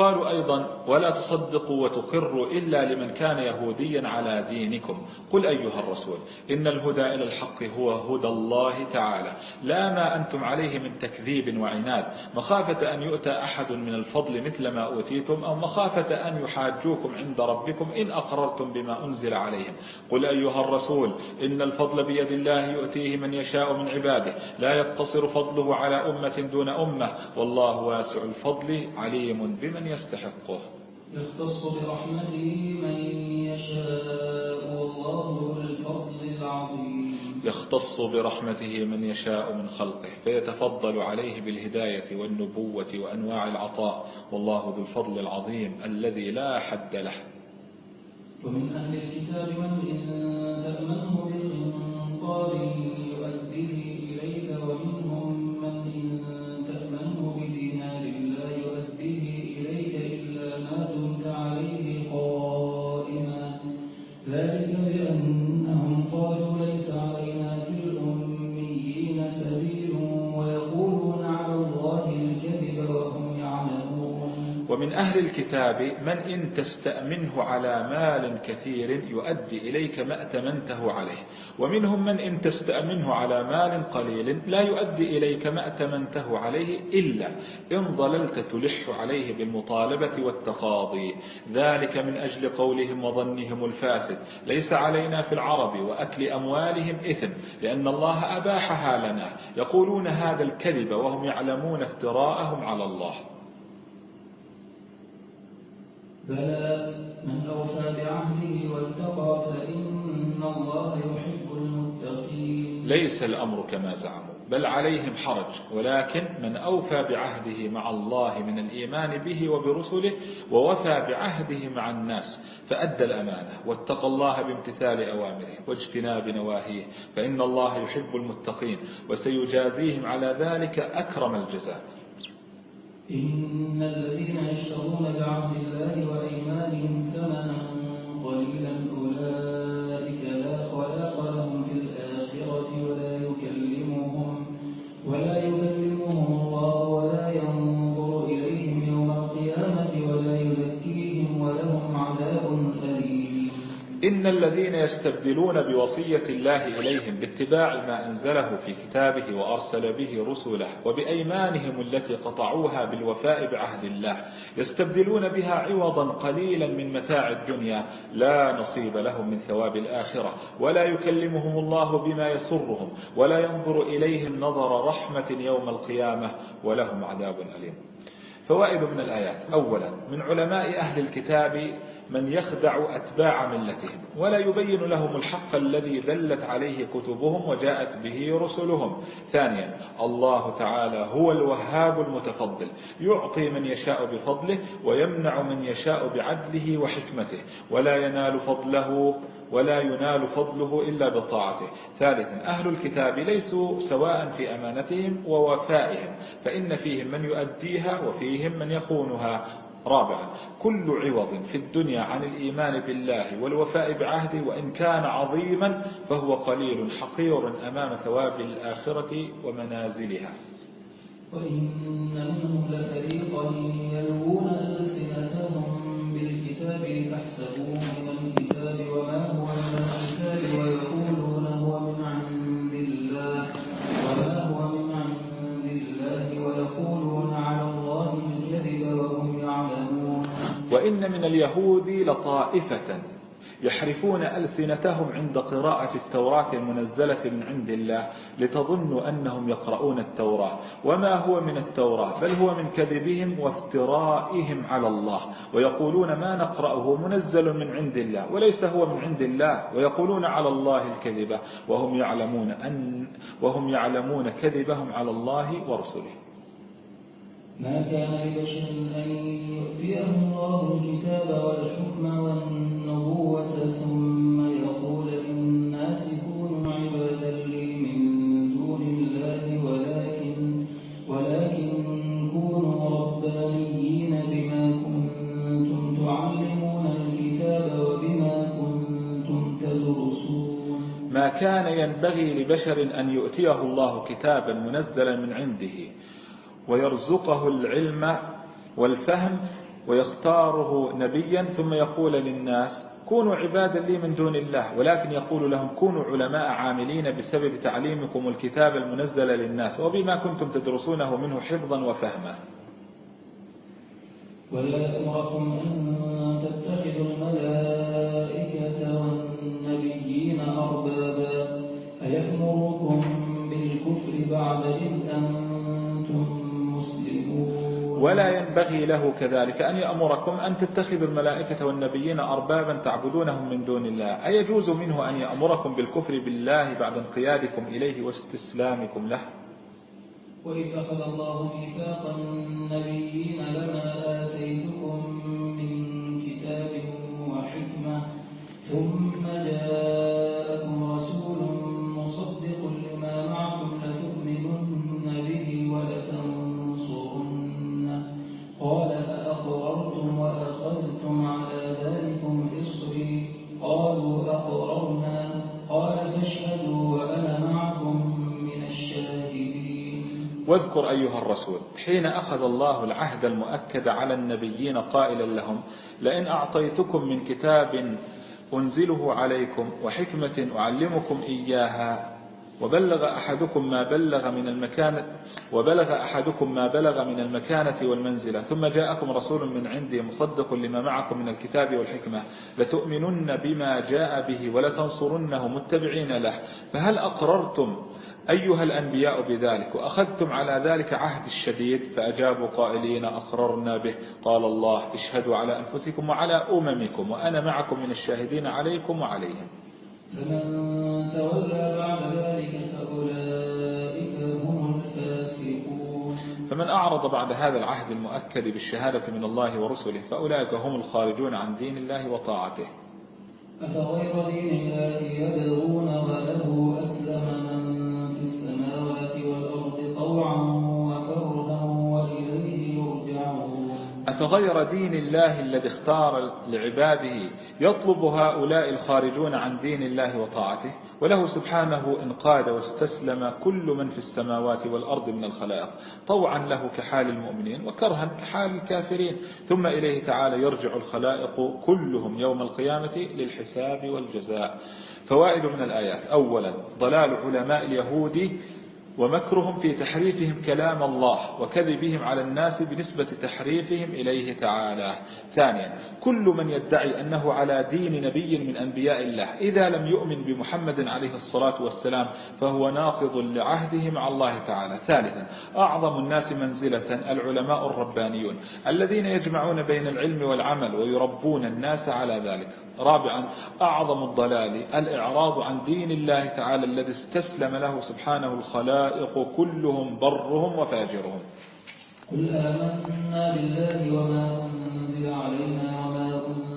وقالوا أيضا ولا تصدقوا وتقروا إلا لمن كان يهوديا على دينكم. قل أيها الرسول إن الهدى إلى الحق هو هدى الله تعالى. لا ما أنتم عليه من تكذيب وعناد. مخافة أن يؤتى أحد من الفضل مثل ما أوتيتم أو مخافة أن يحاجوكم عند ربكم إن أقررتم بما أنزل عليهم. قل أيها الرسول إن الفضل بيد الله يؤتيه من يشاء من عباده. لا يقتصر فضله على أمة دون أمة. والله واسع الفضل عليم بمن يستحقه. يختص برحمته من يشاء والله الفضل العظيم. يختص برحمته من يشاء من خلقه فيتفضل عليه بالهداية والنبوة وأنواع العطاء والله ذو الفضل العظيم الذي لا حد له. ومن أهل الكتاب من إن تأمنه بقنطار أهل الكتاب من إن تستأمنه على مال كثير يؤدي إليك ما أتمنته عليه. ومنهم من إن تستأمنه على مال قليل لا يؤدي إليك ما أتمنته عليه إلا إن ضللت تلح عليه بالمطالبة والتقاضي. ذلك من أجل قولهم وظنهم الفاسد. ليس علينا في العرب وأكل أموالهم إثم لأن الله أباحها لنا يقولون هذا الكذب وهم يعلمون افتراءهم على الله. بلى من أوفى بعهده واتقى فإن الله يحب المتقين. ليس الأمر كما زعموا بل عليهم حرج ولكن من أوفى بعهده مع الله من الإيمان به وبرسله ووفى بعهده مع الناس فأدى الأمانة واتقى الله بامتثال أوامره واجتناب نواهيه فإن الله يحب المتقين وسيجازيهم على ذلك أكرم الجزاء. إن الذين يشترون بعهد الله وإيمانهم ثمنا قليلا أولئك إن الذين يستبدلون بوصية الله إليهم باتباع ما أنزله في كتابه وأرسل به رسله وبأيمانهم التي قطعوها بالوفاء بعهد الله يستبدلون بها عوضا قليلا من متاع الدنيا لا نصيب لهم من ثواب الآخرة ولا يكلمهم الله بما يسرهم ولا ينظر إليهم نظر رحمة يوم القيامة ولهم عذاب أليم. فوائد من الآيات. أولا من علماء أهل الكتاب من يخدع أتباع ملتهم ولا يبين لهم الحق الذي دلت عليه كتبهم وجاءت به رسلهم. ثانيا الله تعالى هو الوهاب المتفضل يعطي من يشاء بفضله ويمنع من يشاء بعدله وحكمته ولا ينال فضله ولا ينال فضله إلا بطاعته. ثالثا أهل الكتاب ليسوا سواء في أمانتهم ووفائهم فإن فيهم من يؤديها وفيهم من يخونها. رابعا كل عوض في الدنيا عن الإيمان بالله والوفاء بعهده وإن كان عظيما فهو قليل حقير أمام ثواب الآخرة ومنازلها. وإن منهم لفريقا يلوون ألسنتهم بالكتاب لتحسبوه وإن من اليهود لطائفة يحرفون ألسنتهم عند قراءة التوراة المنزلة من عند الله لتظنوا أنهم يقرؤون التوراة. وما هو من التوراة؟ بل هو من كذبهم وافترائهم على الله. ويقولون ما نقرأه منزل من عند الله وليس هو من عند الله. ويقولون على الله الكذبة. وهم يعلمون أن وهم يعلمون كذبهم على الله ورسله. ما كان لبشر أن يؤتيه الله الكتاب والحكم والنبوة ثم يقول للناس كونوا عبادا لي من دون الله ولكن ولكن كونوا ربانيين بما كنتم تعلمون الكتاب وبما كنتم تدرسون. ما كان ينبغي لبشر أن يؤتيه الله كتابا منزلا من عنده ويرزقه العلم والفهم ويختاره نبيا ثم يقول للناس كونوا عبادا لي من دون الله. ولكن يقول لهم كونوا علماء عاملين بسبب تعليمكم الكتاب المنزل للناس وبما كنتم تدرسونه منه حفظا وفهما. ولا يأمركم أن تتخذوا الملائكة ولا ينبغي له كذلك أن يأمركم أن تتخذوا الملائكة والنبيين أربابا تعبدونهم من دون الله. أيجوز منه أن يأمركم بالكفر بالله بعد انقيادكم إليه واستسلامكم له؟ وإذ أخذ الله ميثاق النبيين لما آتيتكم من كتاب وحكمة ثم واذكر أيها الرسول حين أخذ الله العهد المؤكد على النبيين قائلا لهم لئن أعطيتكم من كتاب أنزله عليكم وحكمة أعلمكم إياها وبلغ أحدكم ما بلغ من المكانة وبلغ أحدكم ما بلغ من المكانة والمنزلة ثم جاءكم رسول من عندي مصدق لما معكم من الكتاب والحكمة لتؤمنن بما جاء به ولتنصرنه متبعين له فهل أقررتم أيها الأنبياء بذلك وأخذتم على ذلك عهد الشديد فأجابوا قائلين أقررنا به. قال الله اشهدوا على أنفسكم وعلى أممكم وأنا معكم من الشاهدين عليكم وعليهم. فمن تولى بعد ذلك فأولئك هم الفاسقون. فمن أعرض بعد هذا العهد المؤكد بالشهادة من الله ورسله فأولئك هم الخارجون عن دين الله وطاعته. أفغير دين الله يبغون وله أسلم أفغير دين الله الذي اختار لعباده يطلب هؤلاء الخارجون عن دين الله وطاعته؟ وله سبحانه انقاد واستسلم كل من في السماوات والأرض من الخلائق طوعا له كحال المؤمنين وكرها كحال الكافرين. ثم إليه تعالى يرجع الخلائق كلهم يوم القيامة للحساب والجزاء. فوائد من الآيات. أولا ضلال علماء اليهود ومكرهم في تحريفهم كلام الله وكذبهم على الناس بنسبة تحريفهم إليه تعالى. ثانيا كل من يدعي أنه على دين نبي من أنبياء الله إذا لم يؤمن بمحمد عليه الصلاة والسلام فهو ناقض لعهده مع الله تعالى. ثالثا أعظم الناس منزلة العلماء الربانيون الذين يجمعون بين العلم والعمل ويربون الناس على ذلك. رابعا أعظم الضلال الإعراض عن دين الله تعالى الذي استسلم له سبحانه الخلائق كلهم برهم وفاجرهم. قل آمنا بالله وما أنزل علينا وما أنزل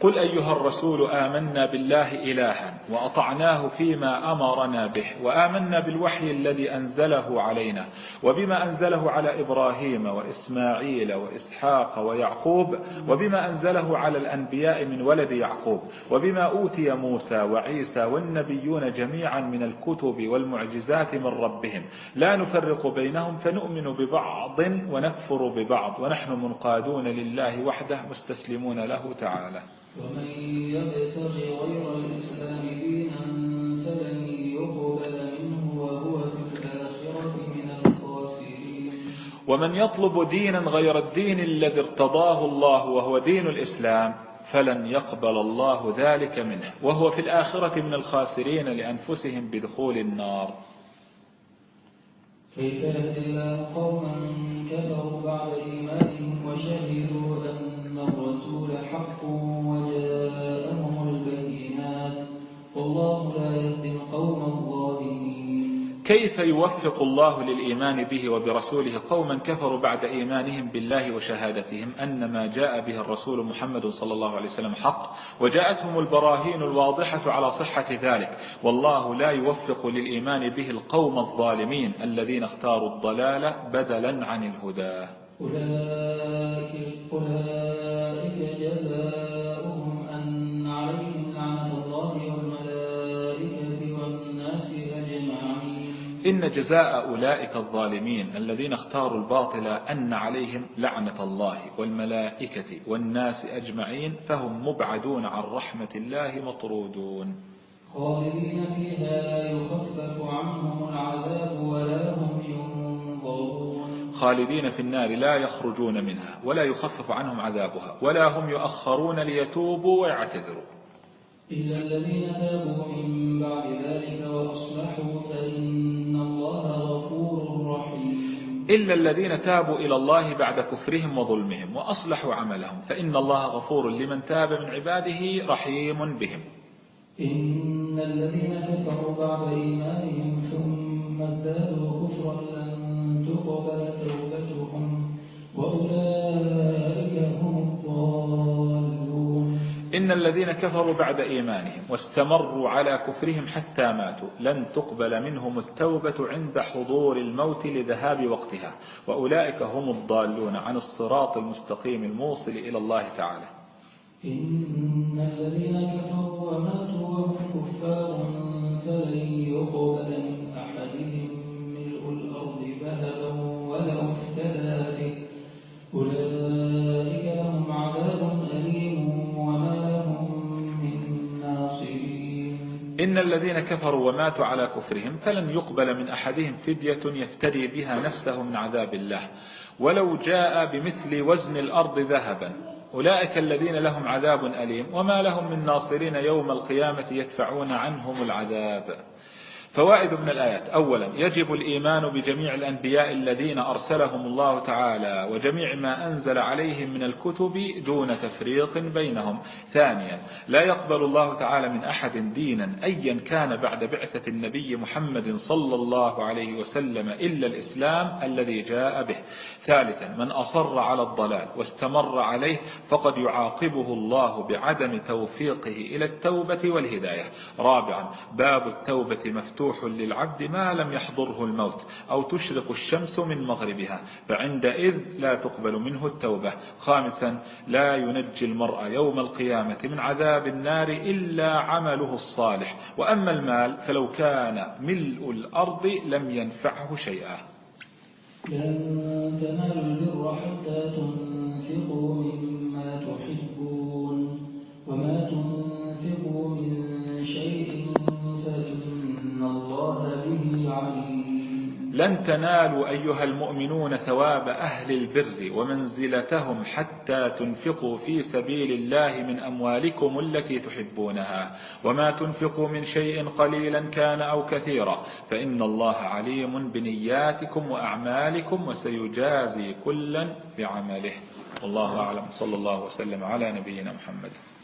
قل أيها الرسول آمنا بالله إلها وأطعناه فيما أمرنا به وآمنا بالوحي الذي أنزله علينا وبما أنزله على إبراهيم وإسماعيل وإسحاق ويعقوب وبما أنزله على الأنبياء من ولد يعقوب وبما أوتي موسى وعيسى والنبيون جميعا من الكتب والمعجزات من ربهم لا نفرق بينهم فنؤمن ببعض ونكفر ببعض ونحن منقادون لله وحده مستسلمون له تعالى ومن يبتغ غير الإسلام دينا فلن يقبل منه وهو في الآخرة من الخاسرين. ومن يطلب دينا غير الدين الذي ارتضاه الله وهو دين الإسلام فلن يقبل الله ذلك منه وهو في الآخرة من الخاسرين لأنفسهم بدخول النار. كيف يهدي الله قوما كفروا بعد إيمانهم وشهدوا أن والله لا يهدي القوم الظالمين. كيف يوفق الله للإيمان به وبرسوله قوما كفروا بعد إيمانهم بالله وشهادتهم أن ما جاء به الرسول محمد صلى الله عليه وسلم حق وجاءتهم البراهين الواضحة على صحة ذلك. والله لا يوفق للإيمان به القوم الظالمين الذين اختاروا الضلال بدلا عن الهدى. أولئك, أولئك إن جزاء أولئك الظالمين الذين اختاروا الباطل أن عليهم لعنة الله والملائكة والناس أجمعين فهم مبعدون عن رحمة الله مطرودون. خالدين فيها لا يخفف عنهم العذاب ولا هم ينظرون. خالدين في النار لا يخرجون منها ولا يخفف عنهم عذابها ولا هم يؤخرون ليتوبوا ويعتذروا. إلا الذين تابوا من بعد ذلك وأصلحوا فإن إلا الذين تابوا إلى الله بعد كفرهم وظلمهم وأصلحوا عملهم فإن الله غفور لمن تاب من عباده رحيم بهم. إن الذين كفروا بعد إيمانهم ثم ازدادوا كفرا لن تقبل توبتهم وأولئك إن الذين كفروا بعد إيمانهم واستمروا على كفرهم حتى ماتوا لن تقبل منهم التوبة عند حضور الموت لذهاب وقتها وأولئك هم الضالون عن الصراط المستقيم الموصل إلى الله تعالى. إن الذين كفروا وماتوا وهم كفار فلن يقبل من إن الذين كفروا وماتوا على كفرهم فلن يقبل من أحدهم فدية يفتدي بها نفسه من عذاب الله. ولو جاء بمثل وزن الأرض ذهبا. أولئك الذين لهم عذاب أليم. وما لهم من ناصرين يوم القيامة يدفعون عنهم العذاب. فوائد من الآيات. أولا يجب الإيمان بجميع الأنبياء الذين أرسلهم الله تعالى وجميع ما أنزل عليهم من الكتب دون تفريق بينهم. ثانيا لا يقبل الله تعالى من أحد دينا أيا كان بعد بعثة النبي محمد صلى الله عليه وسلم إلا الإسلام الذي جاء به. ثالثا من أصر على الضلال واستمر عليه فقد يعاقبه الله بعدم توفيقه إلى التوبة والهداية. رابعا باب التوبة مفتوح. مفتوح للعبد ما لم يحضره الموت أو تشرق الشمس من مغربها فعندئذ لا تقبل منه التوبة. خامسا لا ينجي المرء يوم القيامة من عذاب النار إلا عمله الصالح. وأما المال فلو كان ملء الأرض لم ينفعه شيئا. لن تنالوا البر حتى تنفقوا مما لن تنالوا أيها المؤمنون ثواب أهل البر ومنزلتهم حتى تنفقوا في سبيل الله من أموالكم التي تحبونها. وما تنفقوا من شيء قليلا كان أو كثيرا فإن الله عليم بنياتكم وأعمالكم وسيجازي كلا بعمله. والله أعلم. صلى الله وسلم على نبينا محمد.